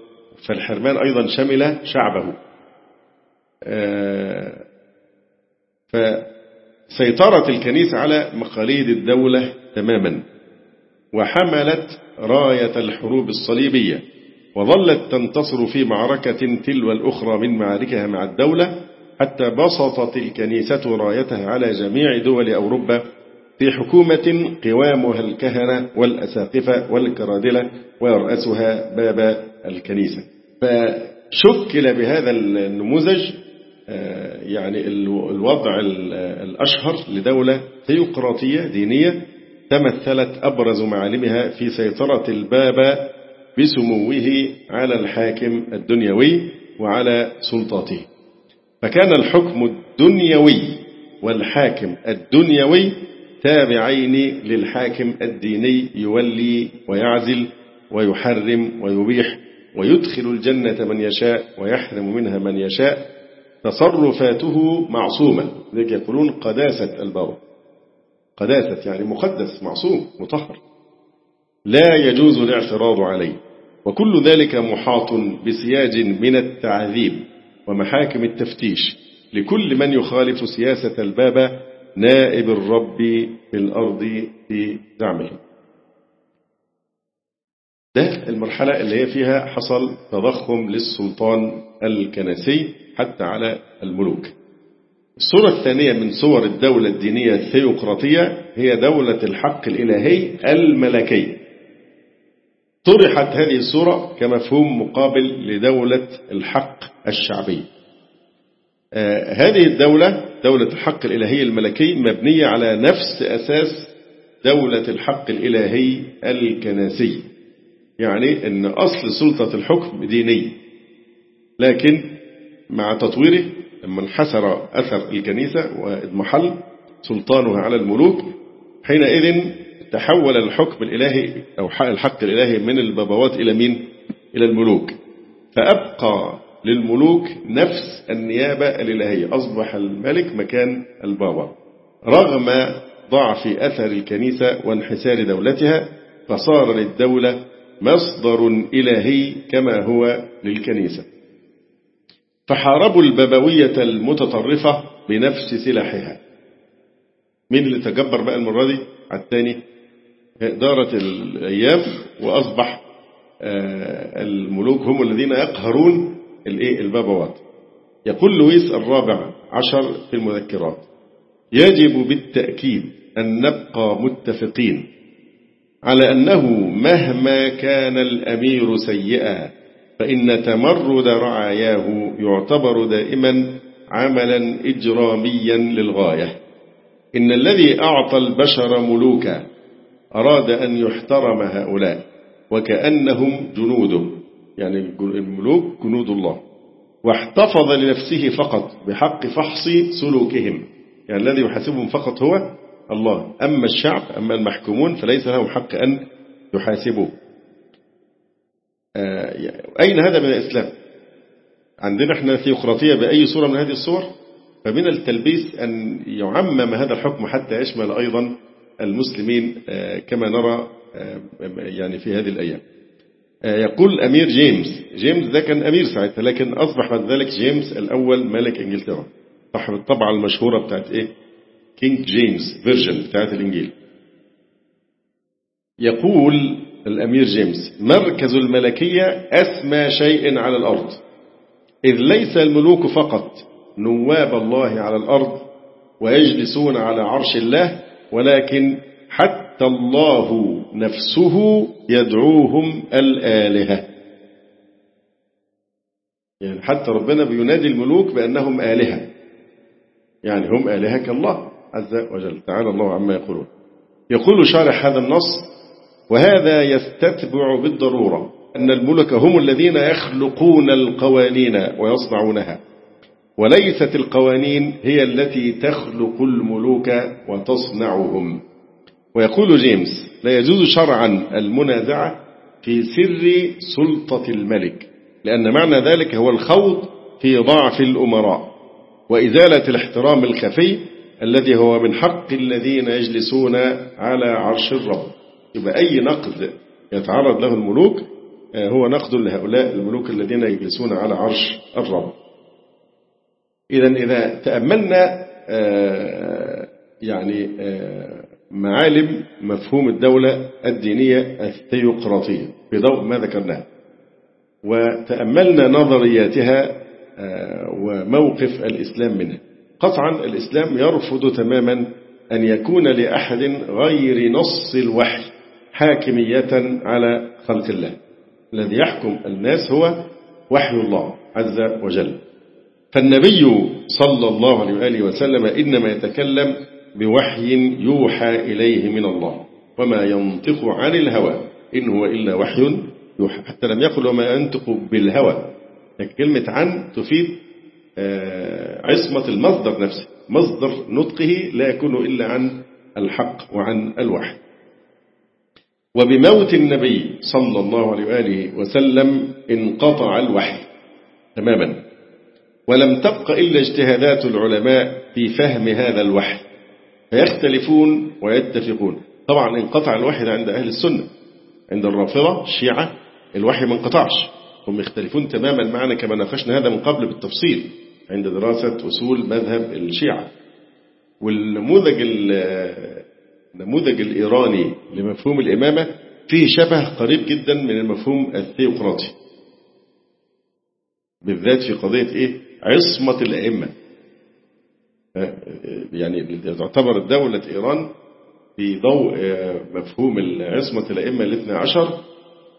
C: فالحرمان أيضا شمل شعبه. فسيطرت الكنيسة على مقاليد الدولة تماما وحملت راية الحروب الصليبية. وظلت تنتصر في معركة تلو الأخرى من معاركها مع الدولة حتى بسطت الكنيسة رايتها على جميع دول أوروبا في حكومة قوامها الكهنة والأساقفة والكرادلة ويرأسها باب الكنيسة. فشكل بهذا النموذج يعني الوضع الأشهر لدولة ثيوقراطية دينية تمثلت أبرز معالمها في سيطرة البابا بسموه على الحاكم الدنيوي وعلى سلطاته. فكان الحكم الدنيوي والحاكم الدنيوي تابعين للحاكم الديني يولي ويعزل ويحرم ويبيح ويدخل الجنة من يشاء ويحرم منها من يشاء تصرفاته معصومة لذلك يقولون قداسة البابا قداسة يعني مقدس معصوم مطهر. لا يجوز الاعتراض عليه. وكل ذلك محاط بسياج من التعذيب ومحاكم التفتيش لكل من يخالف سياسة البابا نائب الرب في الأرض في زعمه ده المرحلة اللي هي فيها حصل تضخم للسلطان الكنسي حتى على الملوك. الصورة الثانية من صور الدولة الدينية الثيوقراطية هي دولة الحق الإلهي الملكي. طرحت هذه الصورة كمفهوم مقابل لدولة الحق الشعبي. آه هذه الدولة دولة الحق الإلهي الملكي مبنية على نفس أساس دولة الحق الإلهي الكنسي. يعني أن أصل سلطة الحكم ديني. لكن مع تطويره لما انحسر أثر الكنيسة وإضمحل سلطانها على الملوك حينئذ تحول الحكم الإلهي أو الحق الإلهي من البابوات إلى مين؟ إلى الملوك. فأبقى للملوك نفس النيابة الإلهية. أصبح الملك مكان البابا. رغم ضعف أثر الكنيسة وانحسار دولتها فصار للدولة مصدر إلهي كما هو للكنيسة. فحاربوا البابوية المتطرفة بنفس سلاحها. مين اللي تجبر بقى المرة دي؟ على الثاني دارت الأيام وأصبح الملوك هم الذين يقهرون البابوات. يقول لويس الرابع عشر في المذكرات يجب بالتأكيد أن نبقى متفقين على أنه مهما كان الأمير سيئا فإن تمرد رعاياه يعتبر دائما عملا إجراميا للغاية. إن الذي أعطى البشر ملوكا أراد أن يحترم هؤلاء وكأنهم جنوده يعني الملوك جنود الله. واحتفظ لنفسه فقط بحق فحص سلوكهم. يعني الذي يحاسبهم فقط هو الله. أما الشعب أما المحكومون فليس لهم حق أن يحاسبوه. أين هذا من الإسلام؟ عندنا إحنا ثيوقراطية بأي صورة من هذه الصور؟ فمن التلبيس أن يعمم هذا الحكم حتى يشمل أيضا المسلمين كما نرى يعني في هذه الأيام. يقول أمير جيمس. جيمس ده كان أمير ساعتها لكن أصبح بعد ذلك جيمس الأول ملك إنجلترا. صاحب الطبعة المشهورة بتاعت إيه؟ King James Version بتاعت الإنجيل. يقول الأمير جيمس مركز الملكية أسمى شيء على الأرض إذ ليس الملوك فقط نواب الله على الأرض ويجلسون على عرش الله ولكن حتى الله نفسه يدعوهم الآلهة. يعني حتى ربنا بينادي الملوك بأنهم آلهة. يعني هم آلهة كالله عز وجل. تعالى الله عما يقولون. يقول شارح هذا النص وهذا يستتبع بالضرورة أن الملك هم الذين يخلقون القوانين ويصنعونها. وليست القوانين هي التي تخلق الملوك وتصنعهم. ويقول جيمس لا يجوز شرعا المنازعة في سر سلطة الملك لأن معنى ذلك هو الخوض في ضعف الأمراء وإزالة الاحترام الخفي الذي هو من حق الذين يجلسون على عرش الرب. يبقى أي نقد يتعرض له الملوك هو نقد لهؤلاء الملوك الذين يجلسون على عرش الرب. إذا إذا تأملنا يعني معالم مفهوم الدولة الدينية الثيوقراطية في ضوء ما ذكرناه. وتأملنا نظرياتها وموقف الإسلام منها. قطعا الإسلام يرفض تماما أن يكون لأحد غير نص الوحي حاكمية على خلق الله. الذي يحكم الناس هو وحي الله عز وجل. فالنبي صلى الله عليه وآله وسلم إنما يتكلم بوحي يوحى إليه من الله وما ينطق عن الهوى إن هو إلا وحي يوحى حتى لم يقل وما ينطق بالهوى كلمة عن تفيد آه، عصمة المصدر نفسه مصدر نطقه لا يكون إلا عن الحق وعن الوحي. وبموت النبي صلى الله عليه وآله وسلم انقطع الوحي تماما. ولم تبق إلا اجتهادات العلماء في فهم هذا الوحي. فيختلفون ويتفقون. طبعا انقطع الوحي عند أهل السنة. عند الرافضة الشيعة الوحي ما انقطعش. هم يختلفون تماما معنا كما ناقشنا هذا من قبل بالتفصيل عند دراسة أصول مذهب الشيعة. والنموذج النموذج الإيراني لمفهوم الإمامة فيه شبه قريب جدا من المفهوم الثيوقراطي. بالذات في قضية إيه؟ عصمة الأئمة. يعني تعتبر دولة إيران في ضوء مفهوم عصمة الأئمة الاثنى عشر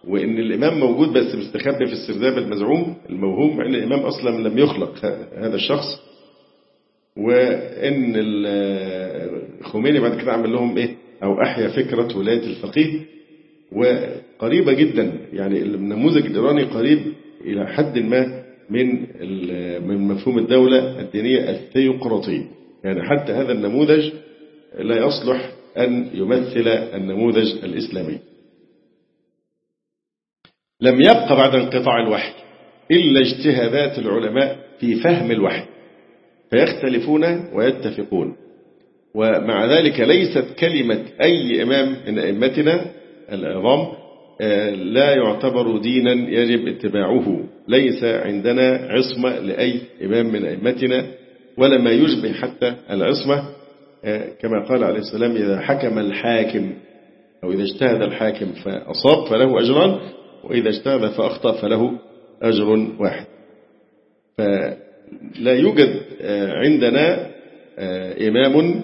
C: وإن الإمام موجود بس مستخبي في السرداب المزعوم الموهوم إن الإمام أصلا لم يخلق هذا الشخص. وإن الخميني بعد كده عمل لهم إيه؟ أو أحيا فكرة ولاية الفقيه. وقريبة جدا يعني النموذج الإيراني قريب إلى حد ما من من مفهوم الدولة الدينية الثيوقراطية. يعني حتى هذا النموذج لا يصلح أن يمثل النموذج الإسلامي. لم يبق بعد انقطاع الوحي إلا اجتهادات العلماء في فهم الوحي فيختلفون ويتفقون. ومع ذلك ليست كلمة أي إمام من أئمتنا العظام لا يعتبر دينا يجب اتباعه. ليس عندنا عصمة لأي إمام من أئمتنا ولا ما يشبه حتى العصمة. كما قال عليه السلام إذا حكم الحاكم أو إذا اجتهد الحاكم فأصاب فله أجران وإذا اجتهد فأخطأ فله أجر واحد. فلا يوجد عندنا إمام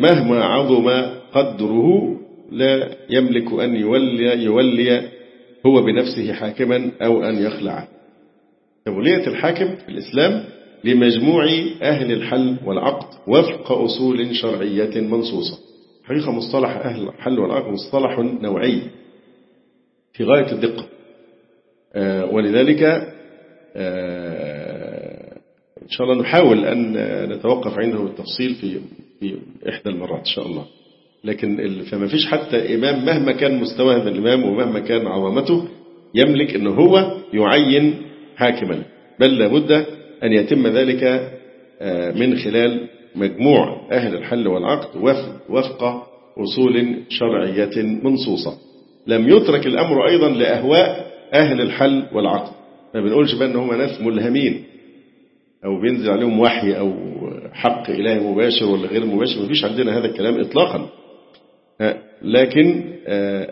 C: مهما عظم قدره لا يملك أن يولي, يولي هو بنفسه حاكما أو أن يخلع. تولية الحاكم في الإسلام لمجموع أهل الحل والعقد وفق أصول شرعية منصوصة. حقيقة مصطلح أهل الحل والعقد مصطلح نوعي في غاية الدقة. ولذلك إن شاء الله نحاول أن نتوقف عنده بالتفصيل في في إحدى المرات إن شاء الله. لكن فما فيش حتى إمام مهما كان مستوى هذا الإمام ومهما كان عظمته يملك أنه هو يعين حاكما. بل لابد أن يتم ذلك من خلال مجموع أهل الحل والعقد وفق أصول شرعية منصوصة. لم يترك الأمر أيضا لأهواء أهل الحل والعقد. ما بنقولش بقى أن هم ناس ملهمين أو بينزل عليهم وحي أو حق إلهي مباشر ولا غير مباشر. ما فيش عندنا هذا الكلام إطلاقا. لكن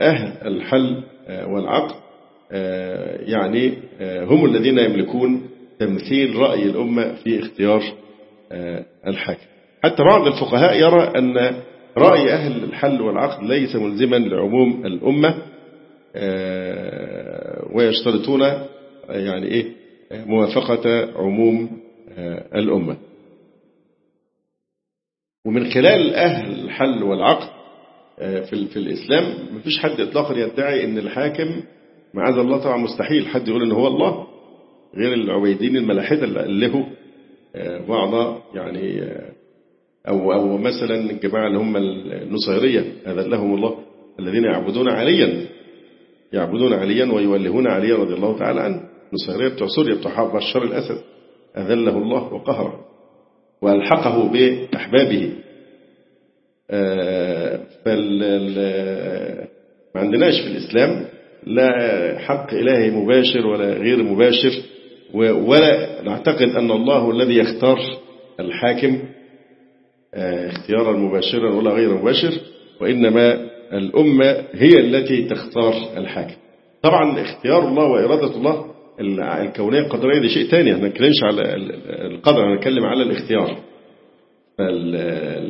C: أهل الحل والعقد يعني هم الذين يملكون تمثيل رأي الأمة في اختيار الحاكم. حتى بعض الفقهاء يرى أن رأي أهل الحل والعقد ليس ملزما لعموم الأمة ويشترطون يعني إيه موافقة عموم الأمة. ومن خلال أهل الحل والعقد في في الإسلام ما فيش حد إطلاقا يدعي أن الحاكم معاذ الله طبعا مستحيل. حد يقول أن هو الله غير العبيدين الملاحدة اللي ألهوا بعض يعني أو أو مثلا الجماعة اللي هم النصيرية هذا لهم الله الذين يعبدون عليا يعبدون عليا ويولهون عليا رضي الله تعالى عنه. النصيرية بتوع سوريا بتوع بشار الأسد. أذله الله وقهره. وألحقه بأحبابه. فال ما عندناش في الإسلام لا حق إلهي مباشر ولا غير مباشر ولا نعتقد أن الله الذي يختار الحاكم اختيارا مباشرا ولا غير مباشر وإنما الأمة هي التي تختار الحاكم. طبعا اختيار الله وإرادة الله الكونية القدرية دي شيء تاني. إحنا ما نتكلمش على القدر هنتكلم على الاختيار.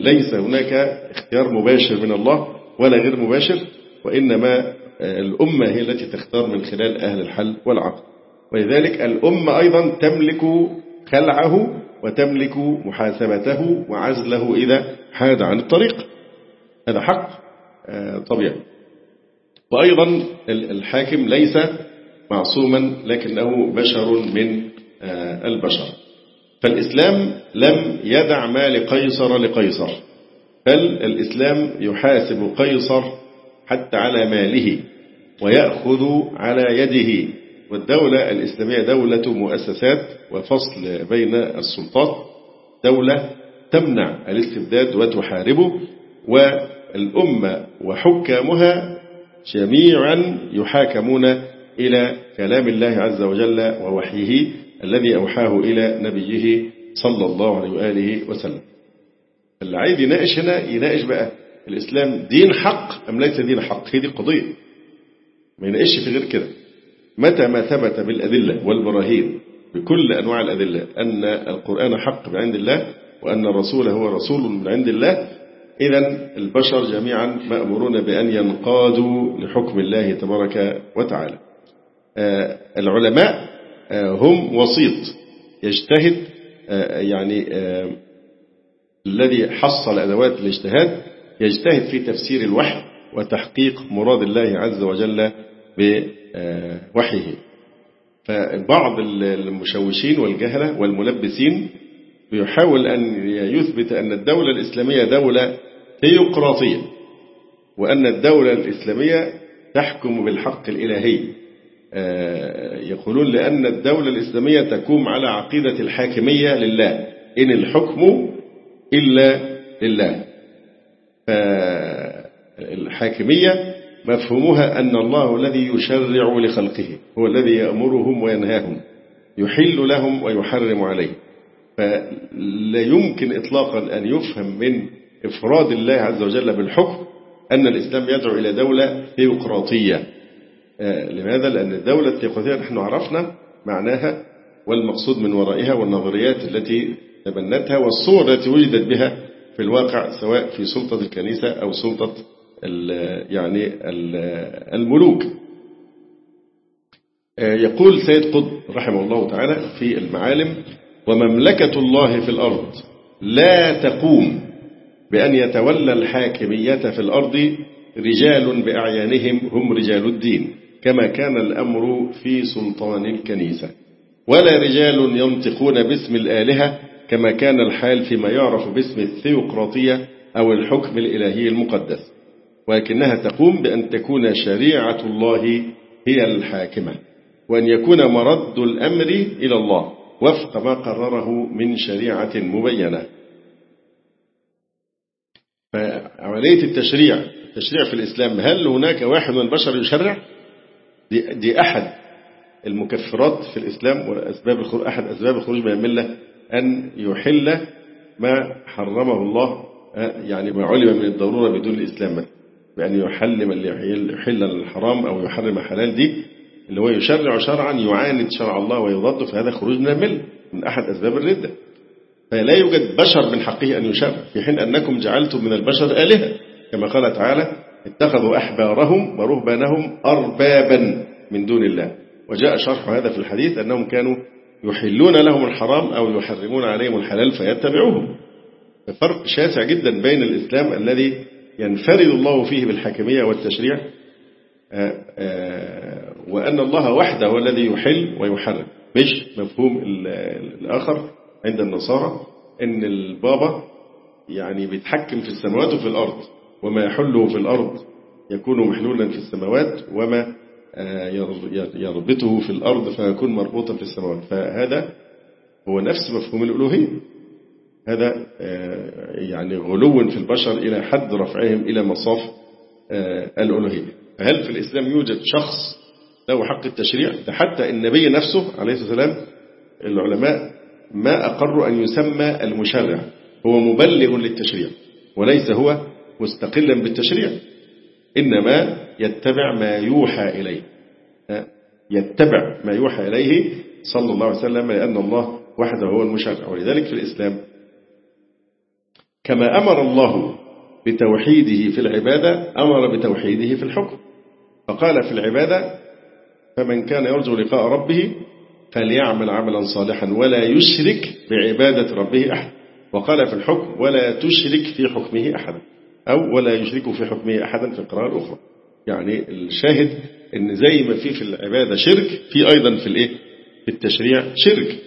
C: ليس هناك اختيار مباشر من الله ولا غير مباشر وإنما الأمة هي التي تختار من خلال أهل الحل والعقد ولذلك الأمة أيضا تملك خلعه وتملك محاسبته وعزله إذا حاد عن الطريق. هذا حق طبيعي. وأيضا الحاكم ليس معصوما لكنه بشر من البشر. فالإسلام لم يدع ما لقيصر لقيصر بل الإسلام يحاسب قيصر حتى على ماله ويأخذ على يده والدولة الإسلامية دولة مؤسسات وفصل بين السلطات دولة تمنع الاستبداد وتحاربه والأمة وحكامها جميعا يحاكمون إلى كلام الله عز وجل ووحيه الذي أوحاه إلى نبيه صلى الله عليه وآله وسلم. اللي عايز يناقش هنا يناقش بقى الإسلام دين حق أم ليس دين حق؟ هي دي القضية. ما يناقش في غير كده. متى ما ثبت بالأدلة والبراهين بكل أنواع الأدلة أن القرآن حق من عند الله وأن الرسول هو رسول من عند الله إذا البشر جميعا مأمورون بأن ينقادوا لحكم الله تبارك وتعالى. آه العلماء هم وسيط يجتهد آه يعني الذي حصل أدوات الاجتهاد يجتهد في تفسير الوحي وتحقيق مراد الله عز وجل بوحيه. فبعض المشوشين والجهلة والملبسين بيحاول أن يثبت أن الدولة الإسلامية دولة ثيوقراطية وأن الدولة الإسلامية تحكم بالحق الإلهي. يقولون لأن الدولة الإسلامية تقوم على عقيدة الحاكمية لله إن الحكم إلا لله. فالحاكمية مفهومها أن الله الذي يشرع لخلقه هو الذي يأمرهم وينهاهم يحل لهم ويحرم عليهم. فلا يمكن إطلاقا أن يفهم من إفراد الله عز وجل بالحكم أن الإسلام يدعو إلى دولة ثيوقراطية لماذا؟ لأن الدولة الثيوقراطية نحن عرفنا معناها والمقصود من ورائها والنظريات التي تبنتها والصور التي وجدت بها في الواقع سواء في سلطة الكنيسة أو سلطة يعني الملوك يقول سيد قطب رحمه الله تعالى في المعالم ومملكة الله في الأرض لا تقوم بأن يتولى الحاكمية في الأرض رجال بأعيانهم هم رجال الدين كما كان الأمر في سلطان الكنيسة. ولا رجال ينطقون باسم الآلهة كما كان الحال فيما يعرف باسم الثيوقراطية أو الحكم الإلهي المقدس. ولكنها تقوم بأن تكون شريعة الله هي الحاكمة وأن يكون مرد الأمر إلى الله وفق ما قرره من شريعة مبينة. فعملية التشريع التشريع في الإسلام هل هناك واحد من البشر يشرع؟ دي, دي أحد المكفرات في الإسلام وأسباب الخروج أحد أسباب الخروج من الملة أن يحل ما حرمه الله يعني ما علم من الضرورة بدون الإسلام بأن يحلم يحل الحرام أو يحرم حلال دي اللي هو يشرع شرعا يعاند شرع الله ويضاد فهذا خروج من الملة من أحد أسباب الردة. فلا يوجد بشر من حقه أن يشرع في حين أنكم جعلتم من البشر آلهة كما قال تعالى اتخذوا أحبارهم ورهبانهم أربابا من دون الله. وجاء شرح هذا في الحديث أنهم كانوا يحلون لهم الحرام أو يحرمون عليهم الحلال فيتبعوهم. فرق شاسع جدا بين الإسلام الذي ينفرد الله فيه بالحاكمية والتشريع وأن الله وحده هو الذي يحل ويحرم. مش مفهوم الآخر عند النصارى؟ أن البابا يعني بيتحكم في السماوات وفي الأرض. وما يحله في الأرض يكون محلولا في السماوات وما يربطه في الأرض فيكون مربوطا في السماوات. فهذا هو نفس مفهوم الألوهية. هذا يعني غلو في البشر إلى حد رفعهم إلى مصاف الألوهية. فهل في الإسلام يوجد شخص له حق التشريع؟ ده حتى النبي نفسه عليه الصلاة والسلام العلماء ما أقروا أن يسمى المشرع. هو مبلغ للتشريع وليس هو مستقلا بالتشريع. إنما يتبع ما يوحى إليه. يتبع ما يوحى إليه صلى الله عليه وسلم لأن الله وحده هو المشرع. ولذلك في الإسلام كما أمر الله بتوحيده في العبادة أمر بتوحيده في الحكم. فقال في العبادة فمن كان يرجو لقاء ربه فليعمل عملا صالحا ولا يشرك بعبادة ربه أحد. وقال في الحكم ولا تشرك في حكمه أحدا أو ولا يشرك في حكمه أحدا في القراءة الأخرى يعني الشاهد إن زي ما في في العبادة شرك في أيضا في الإيه؟ في التشريع شرك.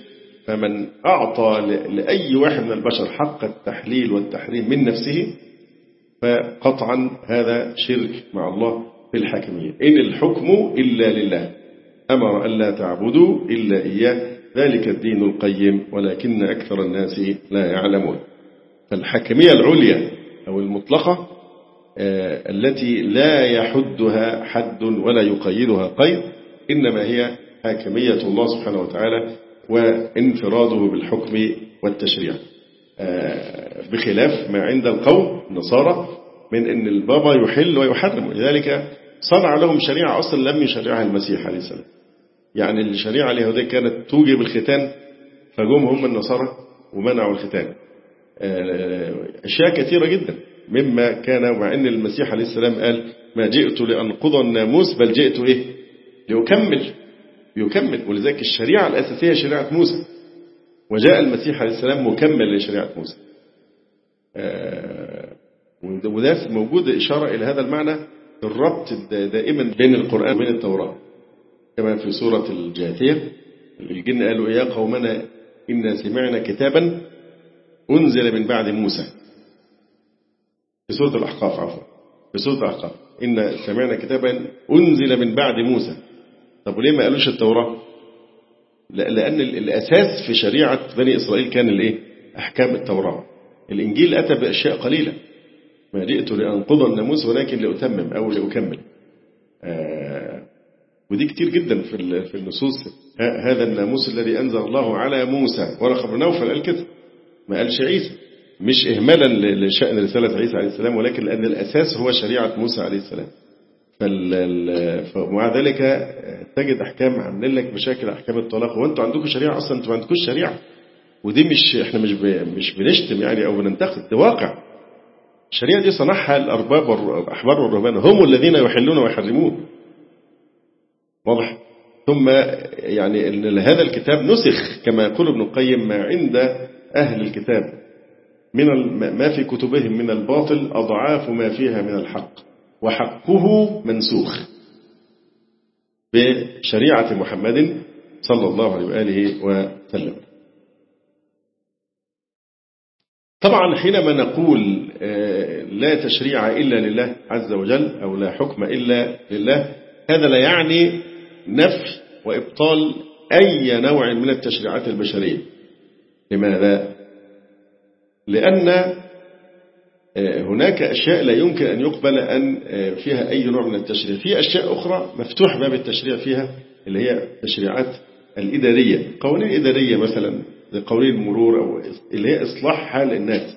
C: فمن أعطى لأي واحد من البشر حق التحليل والتحريم من نفسه فقطعا هذا شرك مع الله في الحاكمية. إن الحكم إلا لله. أمر ألا تعبدوا إلا إياه. ذلك الدين القيم ولكن أكثر الناس لا يعلمون. فالحاكمية العليا أو المطلقة آه، التي لا يحدها حد ولا يقيدها قيد إنما هي حاكمية الله سبحانه وتعالى وانفراده بالحكم والتشريع. آه، بخلاف ما عند القوم النصارى من أن البابا يحل ويحرم. ولذلك صنع لهم شريعة أصلا لم يشرعها المسيح عليه السلام. يعني الشريعة اليهودية كانت توجب الختان فجم هم النصارى ومنعوا الختان. أشياء كثيرة جدا. مما كان مع أن المسيح عليه السلام قال ما جئت لأنقض الناموس بل جئت إيه؟ لأكمل يكمل ولذلك الشريعة الأساسية شريعة موسى. وجاء المسيح عليه السلام مكمل لشريعة موسى. آه، وده موجود إشارة إلى هذا المعنى الربط دائما بين القرآن وبين التوراة. كما في سورة الجاثية الجن قالوا يا قومنا إنا سمعنا كتابا أنزل من بعد موسى. في سورة الأحقاف عفوا. في سورة الأحقاف. إن سمعنا كتابا أنزل من بعد موسى. طب وليه ما قالوش التوراة؟ لأن الأساس في شريعة بني إسرائيل كان الإيه؟ أحكام التوراة. الإنجيل أتى بأشياء قليلة. ما جئت لأنقض الناموس ولكن لأتمم أو لأكمل. آه ودي كتير جدا في في النصوص. هذا الناموس الذي أنزل الله على موسى ورقة بن نوفل قال ما قالش عيسى. مش إهمالا لشأن رسالة عيسى عليه السلام ولكن لأن الأساس هو شريعة موسى عليه السلام. ومع ذلك تجد أحكام عاملين لك مشاكل أحكام الطلاق. وأنتوا عندكم شريعة أصلا أنتوا ما عندكوش شريعة. ودي مش إحنا مش مش بنشتم يعني أو بننتقد. ده واقع. الشريعة دي صنعها الأرباب والأحبار والرهبان. هم الذين يحلون ويحرمون. واضح؟ ثم يعني ان هذا الكتاب نسخ كما يقول ابن القيم ما عند أهل الكتاب. من ما في كتبهم من الباطل أضعاف ما فيها من الحق وحقه منسوخ. بشريعة محمد صلى الله عليه وآله وسلم. طبعا حينما نقول آه، لا تشريع إلا لله عز وجل أو لا حكم إلا لله هذا لا يعني نفي وإبطال أي نوع من التشريعات البشرية. لماذا؟ لأن آه، هناك أشياء لا يمكن أن يقبل أن آه، فيها أي نوع من التشريع. في أشياء أخرى مفتوح باب التشريع فيها اللي هي التشريعات الإدارية. قوانين إدارية مثلا قوانين المرور أو اللي هي إصلاح حال الناس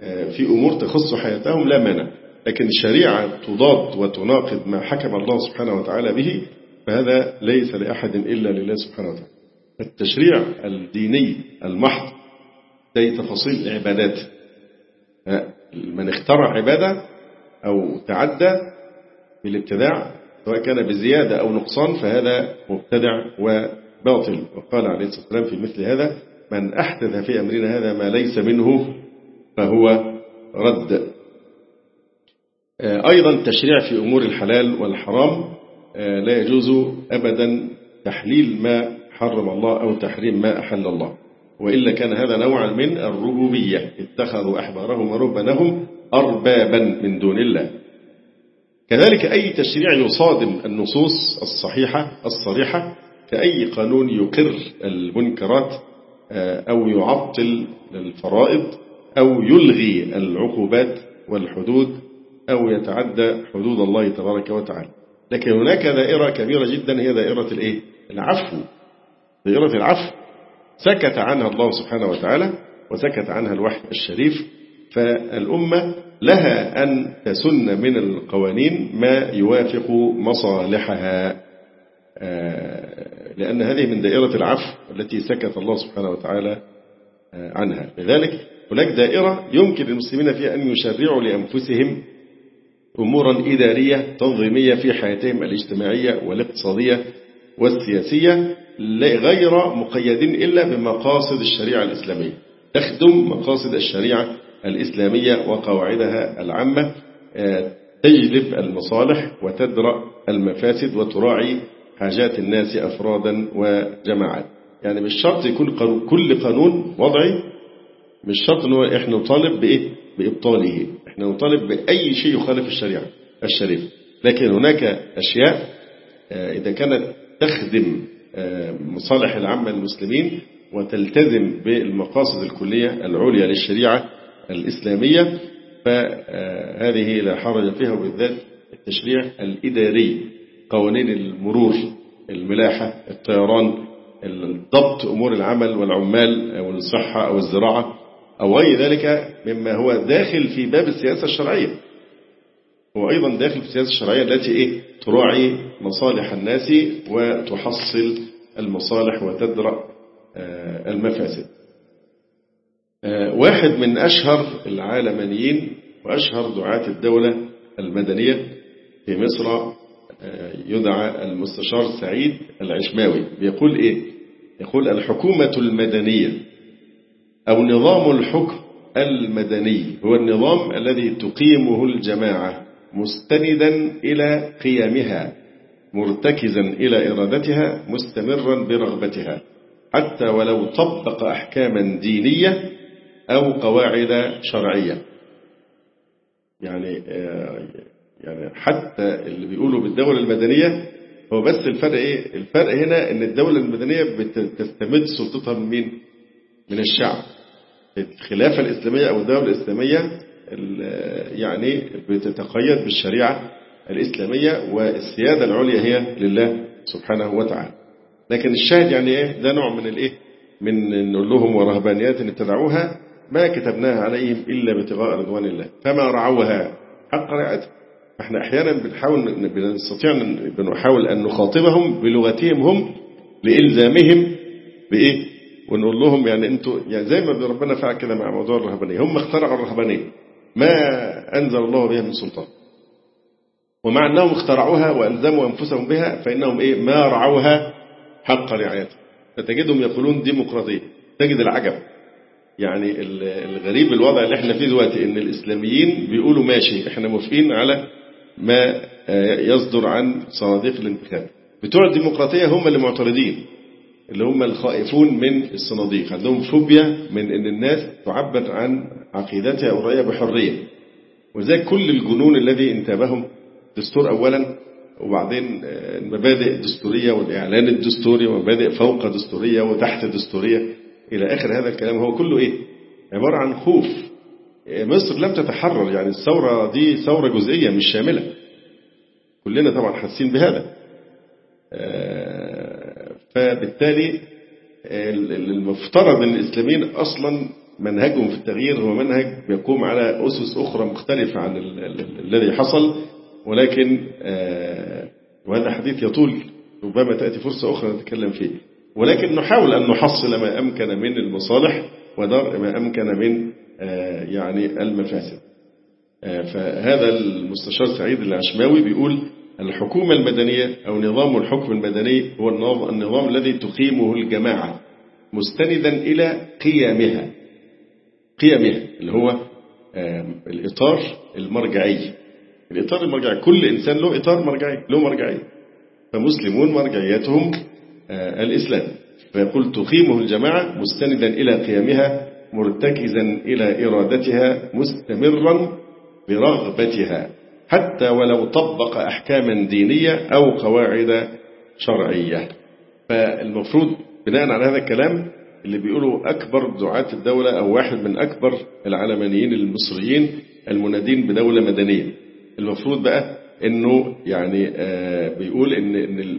C: آه، في أمور تخص حياتهم لا مانع. لكن الشريعة تضاد وتناقض ما حكم الله سبحانه وتعالى به فهذا ليس لأحد إلا لله سبحانه وتعالى. التشريع الديني المحض زي تفاصيل العبادات من اخترع عبادة أو تعدى بالابتداع سواء كان بزيادة أو نقصان فهذا مبتدع وباطل. وقال عليه الصلاة والسلام في مثل هذا من أحدث في أمرنا هذا ما ليس منه فهو رد. أيضا التشريع في أمور الحلال والحرام لا يجوز أبدا تحليل ما حرم الله أو تحريم ما أحل الله. وإلا كان هذا نوعا من الربوبية. اتخذوا أحبارهم ورهبانهم أربابا من دون الله. كذلك أي تشريع يصادم النصوص الصحيحة الصريحة كأي قانون يقر المنكرات آه، أو يعطل الفرائض أو يلغي العقوبات والحدود أو يتعدى حدود الله تبارك وتعالى. لكن هناك دائرة كبيرة جدا هي دائرة الإيه؟ العفو. دائرة العفو سكت عنها الله سبحانه وتعالى وسكت عنها الوحي الشريف فالأمة لها أن تسن من القوانين ما يوافق مصالحها. آه، لأن هذه من دائرة العفو التي سكت الله سبحانه وتعالى آه، عنها. لذلك هناك دائرة يمكن للمسلمين فيها أن يشرعوا لأنفسهم أمورا إدارية تنظيمية في حياتهم الاجتماعية والاقتصادية والسياسية غير مقيدين إلا بمقاصد الشريعة الإسلامية. تخدم مقاصد الشريعة الإسلامية وقواعدها العامة تجلب المصالح وتدرأ المفاسد وتراعي حاجات الناس أفرادا وجماعات. يعني مش شرط يكون قانون كل قانون وضعي مش شرط إن هو إحنا نطالب بإيه؟ بإبطاله. إحنا نطالب بأي شيء يخالف الشريعة الشريفه لكن هناك أشياء إذا كانت تخدم مصالح العامة للمسلمين وتلتزم بالمقاصد الكلية العليا للشريعة الإسلامية. فهذه لا حرج فيها وبالذات التشريع الإداري قوانين المرور الملاحة الطيران ضبط أمور العمل والعمال أو الصحه أو الزراعة أو غير ذلك مما هو داخل في باب السياسة الشرعية. هو أيضا داخل في السياسة الشرعية التي إيه؟ تراعي مصالح الناس وتحصل المصالح وتدرأ المفاسد. واحد من أشهر العالمانيين وأشهر دعاة الدولة المدنية في مصر يدعى المستشار سعيد العشماوي. بيقول إيه؟ يقول الحكومة المدنية أو نظام الحكم المدني هو النظام الذي تقيمه الجماعة. مستندا إلى قيمها مرتكزا إلى إرادتها مستمرا برغبتها حتى ولو طبق أحكاما دينية أو قواعد شرعية يعني يعني حتى اللي بيقولوا بالدولة المدنية هو بس الفرق إيه؟ الفرق هنا إن الدولة المدنية بتستمد سلطتها من مين؟ من الشعب. الخلافة الإسلامية أو الدولة الإسلامية يعني بتتقيد بالشريعة الإسلامية والسيادة العليا هي لله سبحانه وتعالى. لكن الشاهد يعني إيه؟ ده نوع من الإيه؟ من نقول لهم ورهبانيات ابتدعوها ما كتبناها عليهم إلا ابتغاء رضوان الله فما رعوها حق رعايتها إحنا أحيانا بنحاول بنستطيع بنحاول أن نخاطبهم بلغتهم هم لإلزامهم بإيه؟ ونقول لهم يعني أنتوا يعني زي ما ربنا فعل كده مع موضوع الرهبانية هم اخترعوا الرهبانية ما أنزل الله بها من سلطان. ومع أنهم اخترعوها وألزموا أنفسهم بها فإنهم إيه؟ ما رعوها حق رعايتها فتجدهم يقولون ديمقراطية. تجد العجب. يعني الغريب الوضع اللي إحنا فيه دلوقتي إن الإسلاميين بيقولوا ماشي إحنا موافقين على ما يصدر عن صناديق الانتخاب. بتوع الديمقراطية هم اللي معترضين. اللي هم الخائفون من الصناديق عندهم فوبيا من إن الناس تعبر عن عقيدتها أو رأيها بحرية. ولذلك كل الجنون الذي انتابهم. دستور اولا وبعدين المبادئ الدستورية والإعلان الدستوري ومبادئ فوق دستورية وتحت دستورية. إلى آخر هذا الكلام هو كله إيه؟ عبارة عن خوف. مصر لم تتحرر يعني الثورة دي ثورة جزئية مش شاملة. كلنا طبعا حاسين بهذا. فبالتالي المفترض إن الإسلاميين أصلا منهجهم في التغيير هو منهج بيقوم على أسس أخرى مختلفة عن الذي حصل ولكن وهذا حديث يطول ربما تأتي فرصة أخرى نتكلم فيه. ولكن نحاول أن نحصل ما أمكن من المصالح ودرء ما أمكن من يعني المفاسد. فهذا المستشار سعيد العشماوي بيقول الحكومة المدنية أو نظام الحكم المدني هو النظام الذي تقيمه الجماعة مستندا إلى قيمها قيمها اللي هو الإطار المرجعي. الإطار المرجعي كل إنسان له إطار مرجعي له مرجعي فمسلمون مرجعياتهم الإسلام. فيقول تقيمه الجماعة مستندا إلى قيمها مرتكزا إلى إرادتها مستمرا برغبتها. حتى ولو طبق أحكاما دينية أو قواعد شرعية. فالمفروض بناء على هذا الكلام اللي بيقولوا أكبر دعاة الدولة أو واحد من أكبر العلمانيين المصريين المنادين بدولة مدنية. المفروض بقى أنه يعني بيقول إن, إن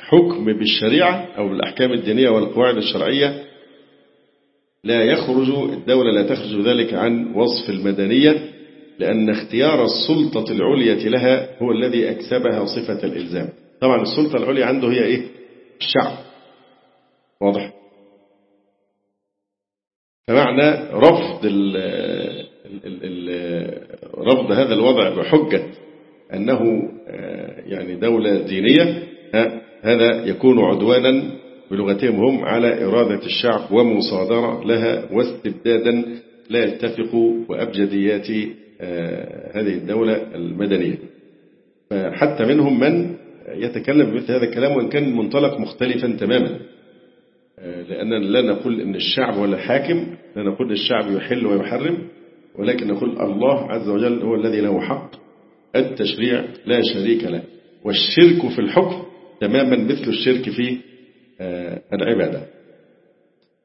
C: حكم بالشريعة أو بالأحكام الدينية والقواعد الشرعية لا يخرج الدولة لا تخرج ذلك عن وصف المدنية. لأن اختيار السلطة العليا لها هو الذي أكسبها صفة الإلزام. طبعا السلطة العليا عنده هي إيه؟ الشعب. واضح؟ فمعنى رفض ال ال ال رفض هذا الوضع بحجة أنه يعني دولة دينية هذا يكون عدوانا بلغتهم هم على إرادة الشعب ومصادرة لها واستبدادا لا يتفقوا وأبجديات هذه الدولة المدنية. فحتى منهم من يتكلم بمثل هذا الكلام وإن كان المنطلق مختلفا تماما. لأننا لا نقول أن الشعب هو الحاكم لا نقول الشعب يحل ويحرم ولكن نقول الله عز وجل هو الذي له حق. التشريع لا شريك له والشرك في الحكم تماما مثل الشرك في العبادة.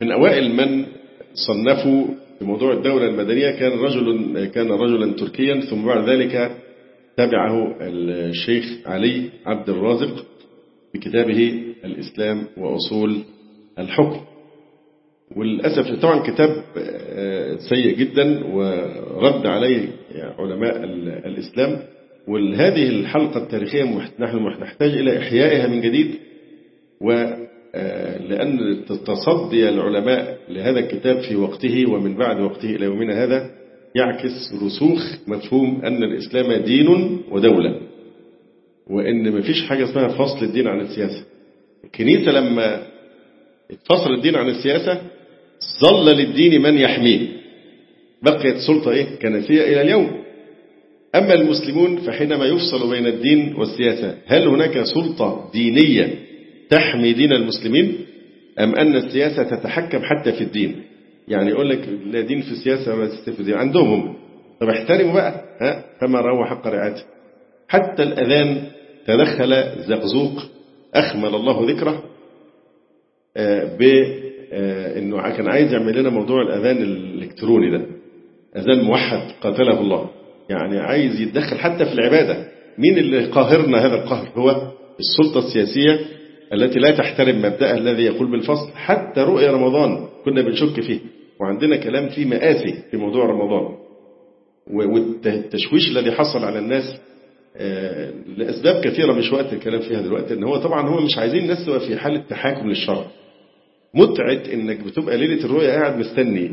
C: من أوائل من صنفوا في موضوع الدولة المدنية كان رجل كان رجلا تركيا ثم بعد ذلك تبعه الشيخ علي عبد الرازق بكتابه الإسلام وأصول الحكم. وللأسف طبعا كتاب سيء جدا ورد عليه علماء الإسلام. وهذه الحلقة التاريخية نحن نحتاج إلى إحيائها من جديد. ولأن تصدي العلماء لهذا الكتاب في وقته ومن بعد وقته إلى يومنا هذا يعكس رسوخ مفهوم أن الإسلام دين ودولة وإن ما فيش حاجة اسمها فصل الدين عن السياسة. الكنيسة لما اتفصل الدين عن السياسة ظل للدين من يحميه. بقيت سلطة إيه؟ كنسية إلى اليوم. أما المسلمون فحينما يفصل بين الدين والسياسة هل هناك سلطة دينية تحمي دين المسلمين؟ أم أن السياسة تتحكم حتى في الدين؟ يعني يقول لك لا دين في السياسة ولا في الدين. عندهم. هم طب احترموا بقى ها؟ فما رأوا حق رعايته حتى الأذان تدخل زقزوق أخمل الله ذكره بأنه كان عايز يعمل لنا موضوع الأذان الإلكتروني ده. أذان موحد قاتله الله. يعني عايز يتدخل حتى في العبادة. مين اللي قاهرنا هذا القهر هو السلطة السياسية التي لا تحترم مبدأها الذي يقول بالفصل حتى رؤية رمضان كنا بنشك فيه. وعندنا كلام فيه مآسي في موضوع رمضان. والتشويش الذي حصل على الناس لأسباب كثيرة مش وقت الكلام فيها دلوقتي إن هو طبعا هم مش عايزين الناس تبقى في حالة تحاكم للشرع. متعة إنك بتبقى ليلة الرؤية قاعد مستني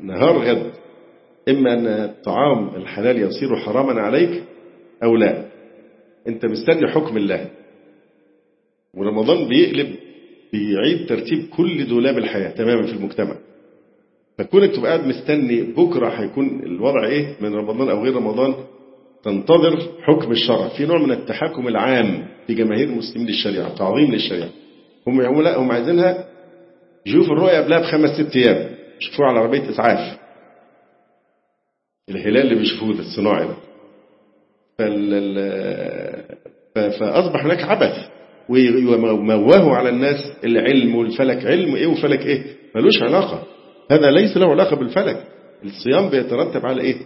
C: نهار غد إما أن الطعام الحلال يصير حراما عليك أو لا. أنت مستني حكم الله. ورمضان بيقلب بيعيد ترتيب كل دولاب الحياة تماما في المجتمع. فكونك تبقى قاعد مستني بكرة هيكون الوضع إيه من رمضان أو غير رمضان تنتظر حكم الشرع. في نوع من التحكم العام في جماهير المسلمين للشريعة تعظيم للشريعة. هم هم لا هم عايزينها يشوفوا الرؤية قبلها بخمس ست أيام. يشوفوها على عربية إسعاف. الهلال اللي بيشوفوه ده الصناعي ده. فأصبح هناك عبث. وموهوا على الناس العلم والفلك. علم إيه وفلك إيه؟ ملوش علاقة. هذا ليس له علاقة بالفلك. الصيام بيترتب على إيه؟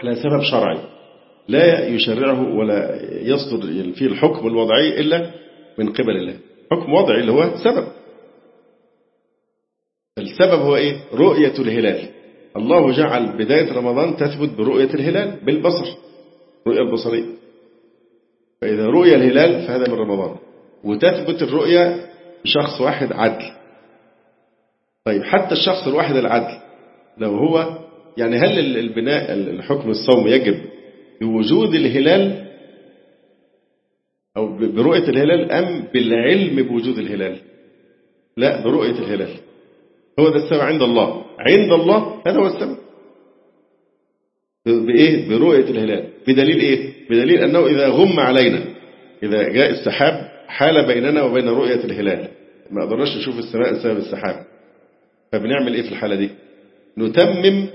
C: على سبب شرعي. لا يشرعه ولا يصدر فيه الحكم الوضعي إلا من قبل الله. حكم وضعي اللي هو سبب. السبب هو إيه؟ رؤية الهلال. الله جعل بداية رمضان تثبت برؤية الهلال بالبصر. رؤية البصرية. فإذا رؤية الهلال فهذا من رمضان. وتثبت الرؤية بشخص واحد عدل. طيب حتى الشخص الواحد العدل لو هو يعني هل البناء الحكم الصوم يجب بوجود الهلال أو برؤية الهلال أم بالعلم بوجود الهلال؟ لا برؤية الهلال. هو ده السبب عند الله. عند الله هذا هو السبب بإيه؟ برؤية الهلال. بدليل إيه؟ بدليل أنه إذا غم علينا إذا جاء السحاب حال بيننا وبين رؤية الهلال. ما قدرناش نشوف السماء بسبب السحاب. فبنعمل إيه في الحالة دي؟ نتمم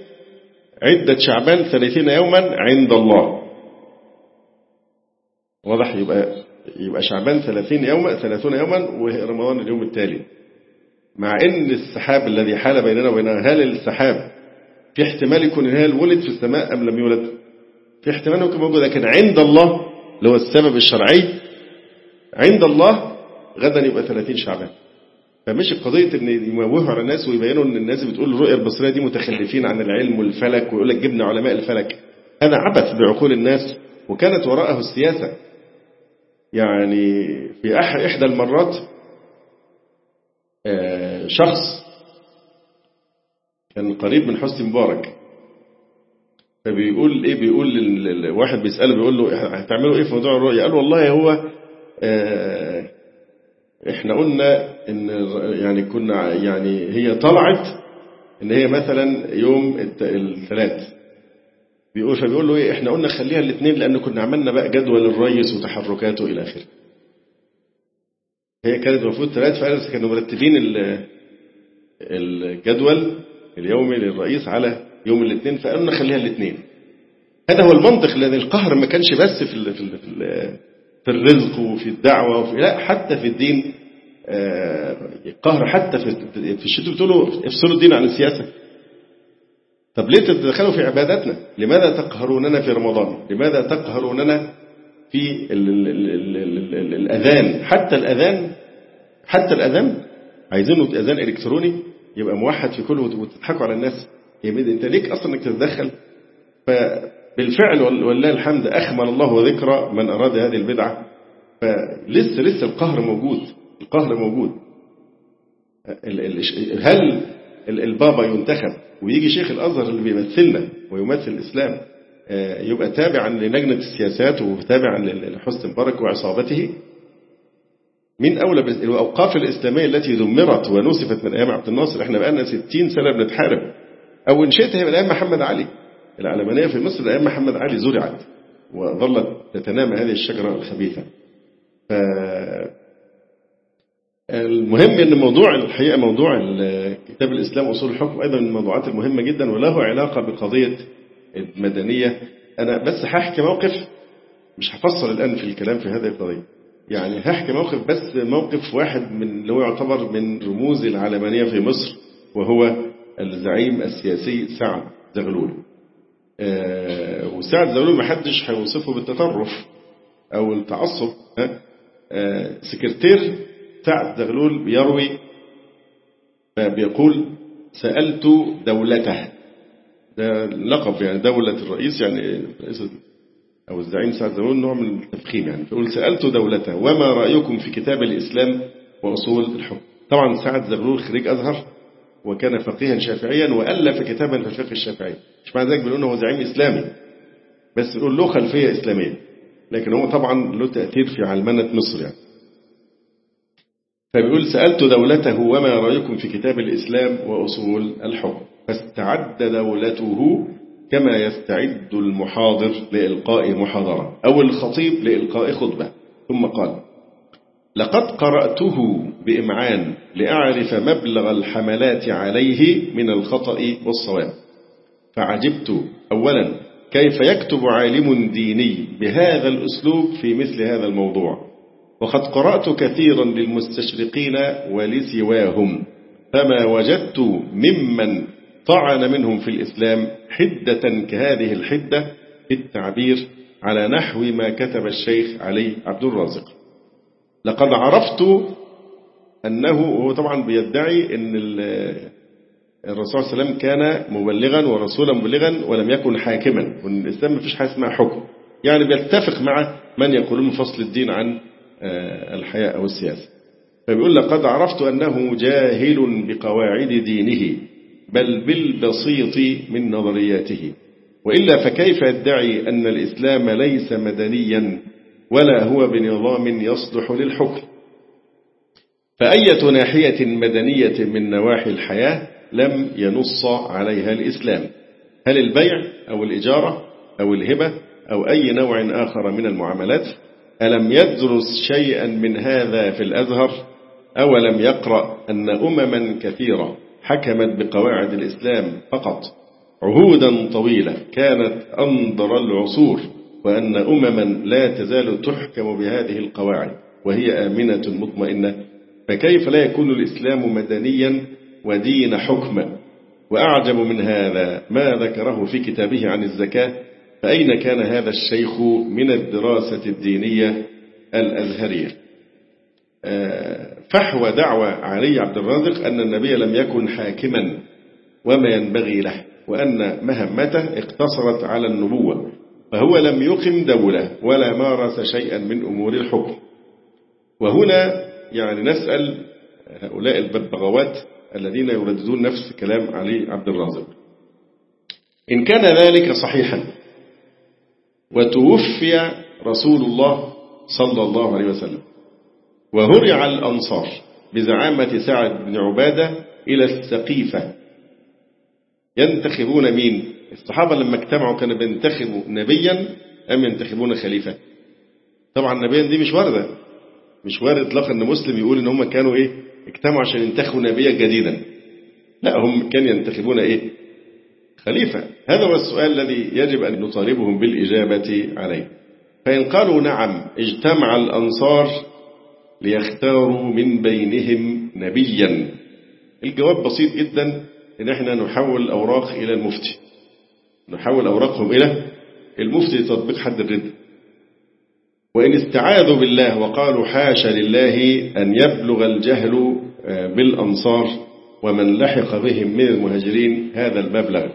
C: عدة شعبان ثلاثين يوما عند الله. واضح؟ يبقى يبقى شعبان ثلاثين يوما ثلاثون يوما ورمضان اليوم التالي. مع إن السحاب الذي حال بيننا وبينها هل السحاب في احتمال يكون الهلال ولد في السماء أم لم يولد. في احتمال يكون موجود لكن عند الله اللي هو السبب الشرعي عند الله غدا يبقى 30 شعبان. فمش قضية إن يموهوا على الناس ويبينوا إن الناس بتقول الرؤية البصرية دي متخلفين عن العلم والفلك ويقول لك جبنا علماء الفلك. هذا عبث بعقول الناس وكانت وراءه السياسة. يعني في إحدى المرات شخص كان قريب من حسني مبارك. فبيقول إيه؟ بيقول الواحد بيسأله بيقول له هتعملوا إيه في موضوع الرؤية؟ قال والله هو آه إحنا قلنا إن يعني كنا يعني هي طلعت إن هي مثلا يوم الثلاث. بيقول فبيقول له إيه؟ إحنا قلنا خليها الاثنين لأن كنا عملنا بقى جدول الريس وتحركاته إلى آخره. هي كانت المفروض ثلاث فعلا كانوا مرتبين الجدول اليومي للرئيس على يوم الاثنين فقالوا نخليها الاثنين. هذا هو المنطق لأن القهر ما كانش بس في ال في ال في, ال في الرزق وفي الدعوة وفي لا حتى في الدين قهر حتى في في الشتاء بتقولوا افصلوا الدين عن السياسة. طب ليه تتدخلوا في عباداتنا؟ لماذا تقهروننا في رمضان؟ لماذا تقهروننا في ال ال ال ال ال الأذان؟ حتى الأذان حتى الأذان عايزينه أذان إلكتروني يبقى موحد في كله وتضحكوا على الناس. انت ليك أصلا إنك تتدخل. فبالفعل ولله الحمد اخمل الله ذكرى من أراد هذه البدعة. فلسه لسه القهر موجود. القهر موجود. هل البابا ينتخب ويجي شيخ الأزهر اللي بيمثلنا ويمثل الإسلام يبقى تابعا للجنة السياسات وتابعا لحسن مبارك وعصابته؟ مين أولى الأوقاف الإسلامية التي دمرت ونسفت من أيام عبد الناصر؟ إحنا بقالنا 60 سنة بنتحارب. أو إن شئت هي من أيام محمد علي. العلمانية في مصر من أيام محمد علي زرعت وظلت تتنامى هذه الشجرة الخبيثة. ف المهم إن موضوع الحقيقة موضوع كتاب الإسلام وأصول الحكم أيضا من الموضوعات المهمة جدا وله علاقة بقضية المدنية. أنا بس هحكي موقف مش هفصل الآن في الكلام في هذه القضية. يعني هحكي موقف بس موقف واحد من اللي هو يعتبر من رموز العلمانية في مصر وهو الزعيم السياسي سعد زغلول. آه وسعد زغلول ما حدش هيوصفه بالتطرف أو التعصب. آه سكرتير سعد زغلول بيروي بيقول سألت دولته. ده لقب يعني دولة الرئيس يعني رئيس أو الزعيم سعد زغلول نوع من التفخيم يعني. فيقول سألت دولته وما رأيكم في كتاب الإسلام وأصول الحكم؟ طبعا سعد زغلول خريج أزهر وكان فقيها شافعيا وألف كتابا في الفقه الشافعي. مش معنى ذلك بنقول هو زعيم إسلامي بس بنقول له خلفية إسلامية. لكن هو طبعا له تأثير في علمنة مصر يعني. فبيقول سألت دولته وما رأيكم في كتاب الإسلام وأصول الحكم؟ فاستعد دولته كما يستعد المحاضر لإلقاء محاضرة أو الخطيب لإلقاء خطبة. ثم قال لقد قرأته بإمعان لأعرف مبلغ الحملات عليه من الخطأ والصواب. فعجبت أولا كيف يكتب عالم ديني بهذا الأسلوب في مثل هذا الموضوع. وقد قرأت كثيرا للمستشرقين ولسواهم فما وجدت ممن طعن منهم في الإسلام حدة كهذه الحدة في التعبير على نحو ما كتب الشيخ علي عبد الرازق. لقد عرفت أنه وهو طبعا بيدعي أن الرسول صلى الله عليه وسلم كان مبلغا ورسولا مبلغا ولم يكن حاكما وأن الإسلام ما فيش حاجة اسمها حكم. يعني بيتفق مع من يقولون فصل الدين عن الحياة أو السياسة. فبيقول لقد عرفت أنه جاهل بقواعد دينه. بل بالبسيط من نظرياته. وإلا فكيف يدعي أن الإسلام ليس مدنيا ولا هو بنظام يصلح للحكم؟ فأية ناحية مدنية من نواحي الحياة لم ينص عليها الإسلام؟ هل البيع أو الإجارة أو الهبة أو أي نوع آخر من المعاملات؟ ألم يدرس شيئا من هذا في الأزهر؟ أولم يقرأ أن أمما كثيرة حكمت بقواعد الإسلام فقط. عهودا طويلة كانت أنظر العصور وأن أمما لا تزال تحكم بهذه القواعد وهي آمنة مطمئنة. فكيف لا يكون الإسلام مدنيا ودين حكما؟ وأعجب من هذا ما ذكره في كتابه عن الزكاة. فأين كان هذا الشيخ من الدراسة الدينية الأزهرية؟ فحوى دعوى علي عبد الرازق أن النبي لم يكن حاكما وما ينبغي له وأن مهمته اقتصرت على النبوة فهو لم يقم دولة ولا مارس شيئا من أمور الحكم. وهنا يعني نسأل هؤلاء الببغاوات الذين يرددون نفس كلام علي عبد الرازق. إن كان ذلك صحيحا وتوفي رسول الله صلى الله عليه وسلم. وهرع الأنصار بزعامة سعد بن عبادة إلى السقيفة. ينتخبون مين؟ الصحابة لما اجتمعوا كانوا بينتخبوا نبيا أم ينتخبون خليفة؟ طبعا نبيا دي مش واردة. مش وارد اطلاقا إن مسلم يقول إن هم كانوا إيه؟ اجتمعوا عشان ينتخبوا نبيا جديدا. لا هم كانوا ينتخبون إيه؟ خليفة. هذا هو السؤال الذي يجب أن نطالبهم بالإجابة عليه. فإن قالوا نعم اجتمع الأنصار ليختاروا من بينهم نبيا. الجواب بسيط جدا إن إحنا نحول الاوراق إلى المفتي. نحول أوراقهم إلى المفتي لتطبيق حد الردة وإن استعاذوا بالله وقالوا حاشا لله أن يبلغ الجهل آه، بالأنصار ومن لحق بهم من المهاجرين هذا المبلغ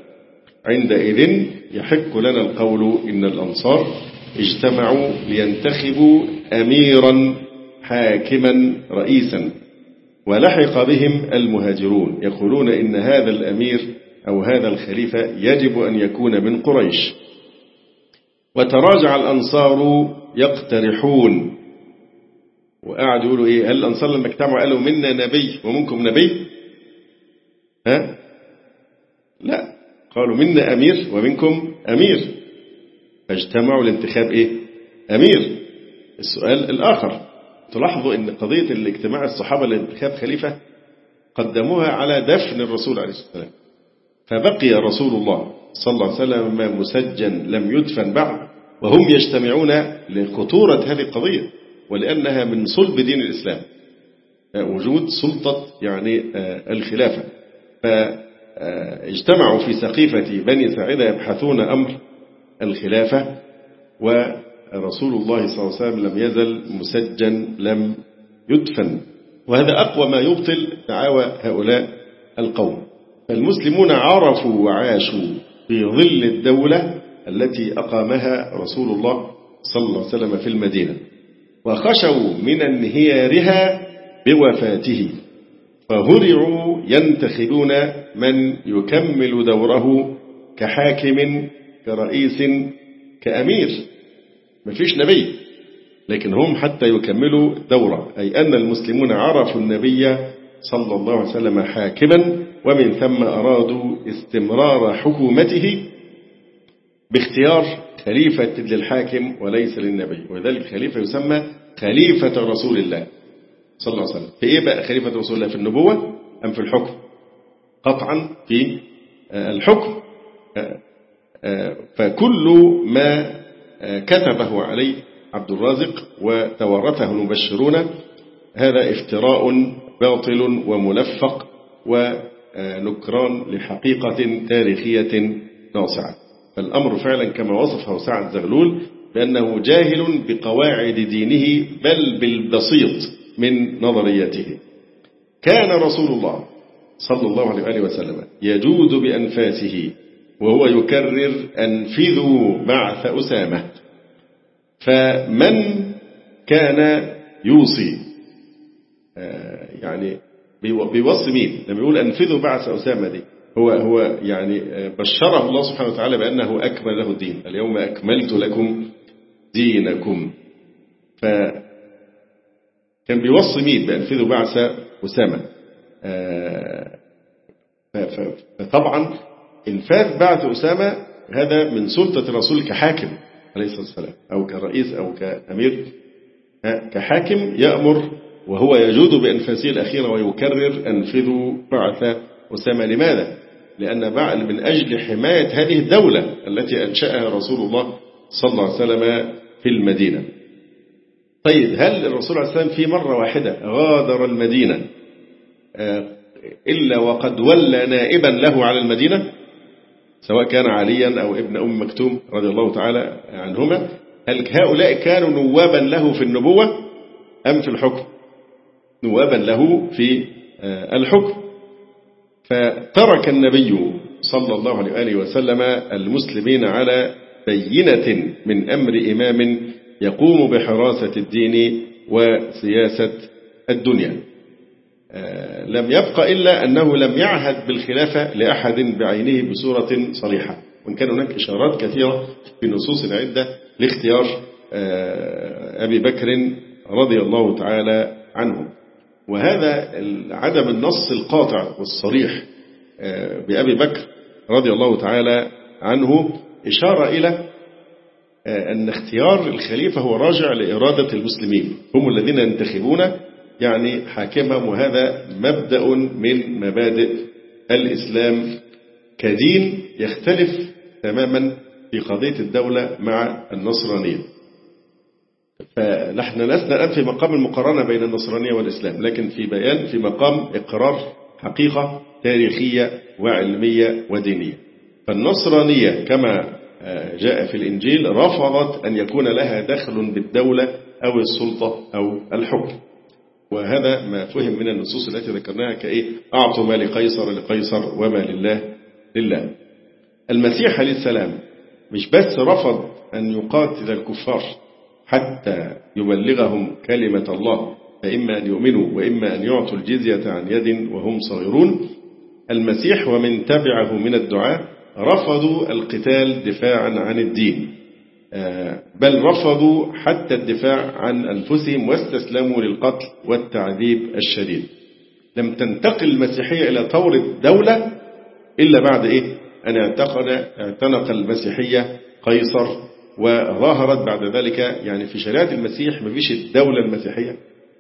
C: عندئذ يحق لنا القول إن الأنصار اجتمعوا لينتخبوا أميرا حاكما رئيسا. ولحق بهم المهاجرون يقولون إن هذا الأمير أو هذا الخليفة يجب أن يكون من قريش. وتراجع الأنصار يقترحون. وقعدوا يقولوا إيه هل الأنصار لما اجتمعوا قالوا منا نبي ومنكم نبي؟ ها؟ لا. قالوا منا أمير ومنكم أمير. فاجتمعوا لانتخاب إيه؟ أمير. السؤال الآخر. تلاحظوا أن قضية الاجتماع الصحابة لانتخاب خليفة قدموها على دفن الرسول عليه الصلاة والسلام. فبقي رسول الله صلى الله عليه وسلم مسجن لم يدفن بعد وهم يجتمعون لخطورة هذه القضية ولأنها من صلب دين الإسلام. وجود سلطة يعني آه، الخلافة. فاجتمعوا في سقيفة بني ساعدة يبحثون أمر الخلافة ورسول الله صلى الله عليه وسلم لم يزل مسجن لم يدفن. وهذا أقوى ما يبطل دعاوى هؤلاء القوم. فالمسلمون عرفوا وعاشوا في ظل الدولة التي أقامها رسول الله صلى الله عليه وسلم في المدينة. وخشوا من انهيارها بوفاته. فهرعوا ينتخبون من يكمل دوره كحاكم كرئيس كأمير. ما فيش نبي. لكن هم حتى يكملوا دورة. أي أن المسلمون عرفوا النبي صلى الله عليه وسلم حاكما ومن ثم أرادوا استمرار حكومته باختيار خليفة للحاكم وليس للنبي. ولذلك الخليفة يسمى خليفة رسول الله صلى الله عليه وسلم. في إيه بقى خليفة رسول الله؟ في النبوة أم في الحكم؟ قطعا في آه، الحكم. آه، آه، فكل ما كتبه عليه عبد الرازق وتورثه المبشرون. هذا افتراء باطل وملفق ونكران لحقيقة تاريخية ناصعة. فالأمر فعلا كما وصفه سعد زغلول بأنه جاهل بقواعد دينه بل بالبسيط من نظريته. كان رسول الله صلى الله عليه وآله وسلم يجود بأنفاسه وهو يكرر أنفذوا بعث أسامة. فمن كان يوصي آه، يعني بيوصي مين؟ لما يقول أنفذوا بعث أسامة دي هو هو يعني آه، بشره الله سبحانه وتعالى بأنه أكمل له الدين. اليوم أكملت لكم دينكم. ف كان بيوصي مين؟ بأنفذوا بعث أسامة. آه، فطبعا إنفاذ بعث أسامة هذا من سلطة الرسول كحاكم عليه الصلاة والسلام أو كرئيس أو كأمير كحاكم يأمر وهو يجود بأنفاسه الأخيرة ويكرر أنفذوا بعث أسامة. لماذا؟ لأن بعل من أجل حماية هذه الدولة التي أنشأها رسول الله صلى الله عليه وسلم في المدينة. طيب هل الرسول عليه السلام في مرة واحدة غادر المدينة آه، إلا وقد ولى نائبا له على المدينة؟ سواء كان عليا أو ابن أم مكتوم رضي الله تعالى عنهما هل هؤلاء كانوا نوابا له في النبوة أم في الحكم؟ نوابا له في آه، الحكم. فترك النبي صلى الله عليه وآله وسلم المسلمين على بينة من أمر إمام يقوم بحراسة الدين وسياسة الدنيا. لم يبق إلا أنه لم يعهد بالخلافة لأحد بعينه بصورة صريحة وإن كان هناك إشارات كثيرة في نصوص عدة لاختيار آه، أبي بكر رضي الله تعالى عنه. وهذا عدم النص القاطع والصريح آه، بأبي بكر رضي الله تعالى عنه إشارة إلى أن اختيار الخليفة هو راجع لإرادة المسلمين هم الذين ينتخبون يعني حاكمهم وهذا مبدأ من مبادئ الإسلام كدين يختلف تماما في قضية الدولة مع النصرانية. فنحن لسنا الآن في مقام المقارنة بين النصرانية والإسلام لكن في بيان في مقام إقرار حقيقة تاريخية وعلمية ودينية. فالنصرانية كما جاء في الإنجيل رفضت أن يكون لها دخل بالدولة أو السلطة أو الحكم. وهذا ما فهم من النصوص التي ذكرناها كإيه؟ أعطوا ما لقيصر لقيصر وما لله لله. المسيح عليه السلام مش بس رفض أن يقاتل الكفار حتى يبلغهم كلمة الله فإما أن يؤمنوا وإما أن يعطوا الجزية عن يد وهم صغيرون المسيح ومن تبعه من الدعاء رفضوا القتال دفاعا عن الدين. بل رفضوا حتى الدفاع عن أنفسهم واستسلموا للقتل والتعذيب الشديد. لم تنتقل المسيحية إلى طور الدولة إلا بعد إيه؟ أن اعتنق المسيحية قيصر وظهرت بعد ذلك يعني في شريعة المسيح ما فيش الدولة المسيحية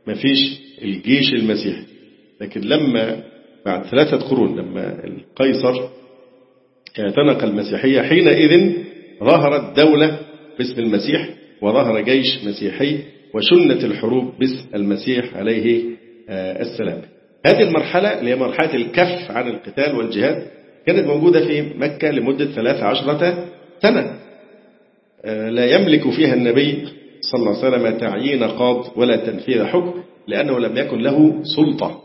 C: ما فيش الجيش المسيحي. لكن لما بعد ثلاثة قرون لما القيصر اعتنق المسيحية حينئذ ظهرت دولة باسم المسيح وظهر جيش مسيحي وشنت الحروب باسم المسيح عليه السلام. هذه المرحلة اللي هي مرحلة الكف عن القتال والجهاد كانت موجودة في مكة لمدة ثلاث عشرة سنة. لا يملك فيها النبي صلى الله عليه وسلم تعيين قاض ولا تنفيذ حكم لأنه لم يكن له سلطة.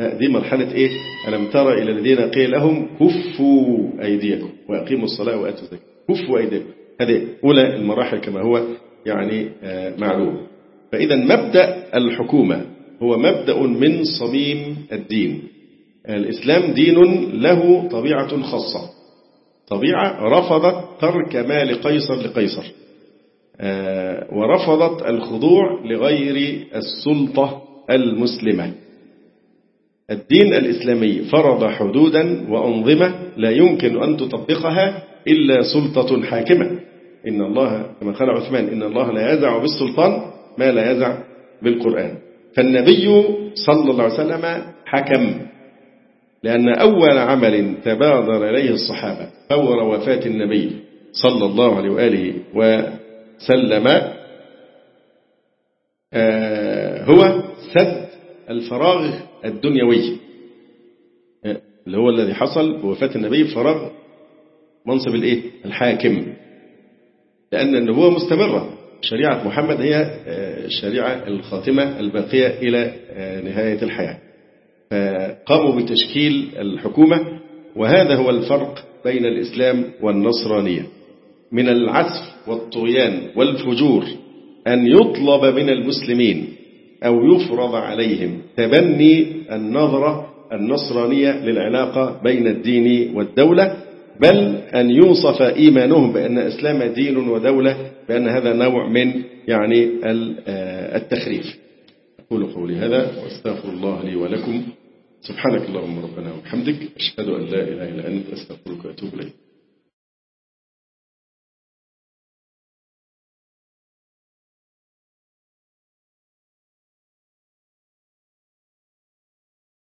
C: دي مرحلة إيه؟ ألم ترى إلى الذين قيل لهم كفوا أيديكم وأقيموا الصلاة وآتوا الزكاة. كفوا أيديكم. هذه أولى المراحل كما هو يعني معلوم. فإذا مبدأ الحكومة هو مبدأ من صميم الدين. الإسلام دين له طبيعة خاصة. طبيعة رفضت ترك ما لقيصر. لقيصر ورفضت الخضوع لغير السلطة المسلمة. الدين الإسلامي فرض حدودا وأنظمة لا يمكن أن تطبقها إلا سلطة حاكمة. إن الله كما قال عثمان إن الله لا يزع بالسلطان ما لا يزع بالقرآن. فالنبي صلى الله عليه وسلم حكم لأن أول عمل تبادر إليه الصحابة فور وفاة النبي صلى الله عليه وآله وسلم هو سد الفراغ الدنيوي اللي هو الذي حصل بوفاة النبي فراغ منصب الإيه؟ الحاكم. لأن النبوة مستمرة. شريعة محمد هي الشريعة الخاتمة الباقية إلى نهاية الحياة. فقاموا بتشكيل الحكومة وهذا هو الفرق بين الإسلام والنصرانية. من العسف والطغيان والفجور أن يطلب من المسلمين أو يفرض عليهم تبني النظرة النصرانية للعلاقة بين الدين والدولة بل أن يوصف إيمانهم بأن الإسلام دين ودولة بأن هذا نوع من يعني التخريف أقول قولي هذا وأستغفر الله لي ولكم. سبحانك اللهم ربنا وبحمدك أشهد أن لا إله إلا أنت أستغفرك وأتوب إليك.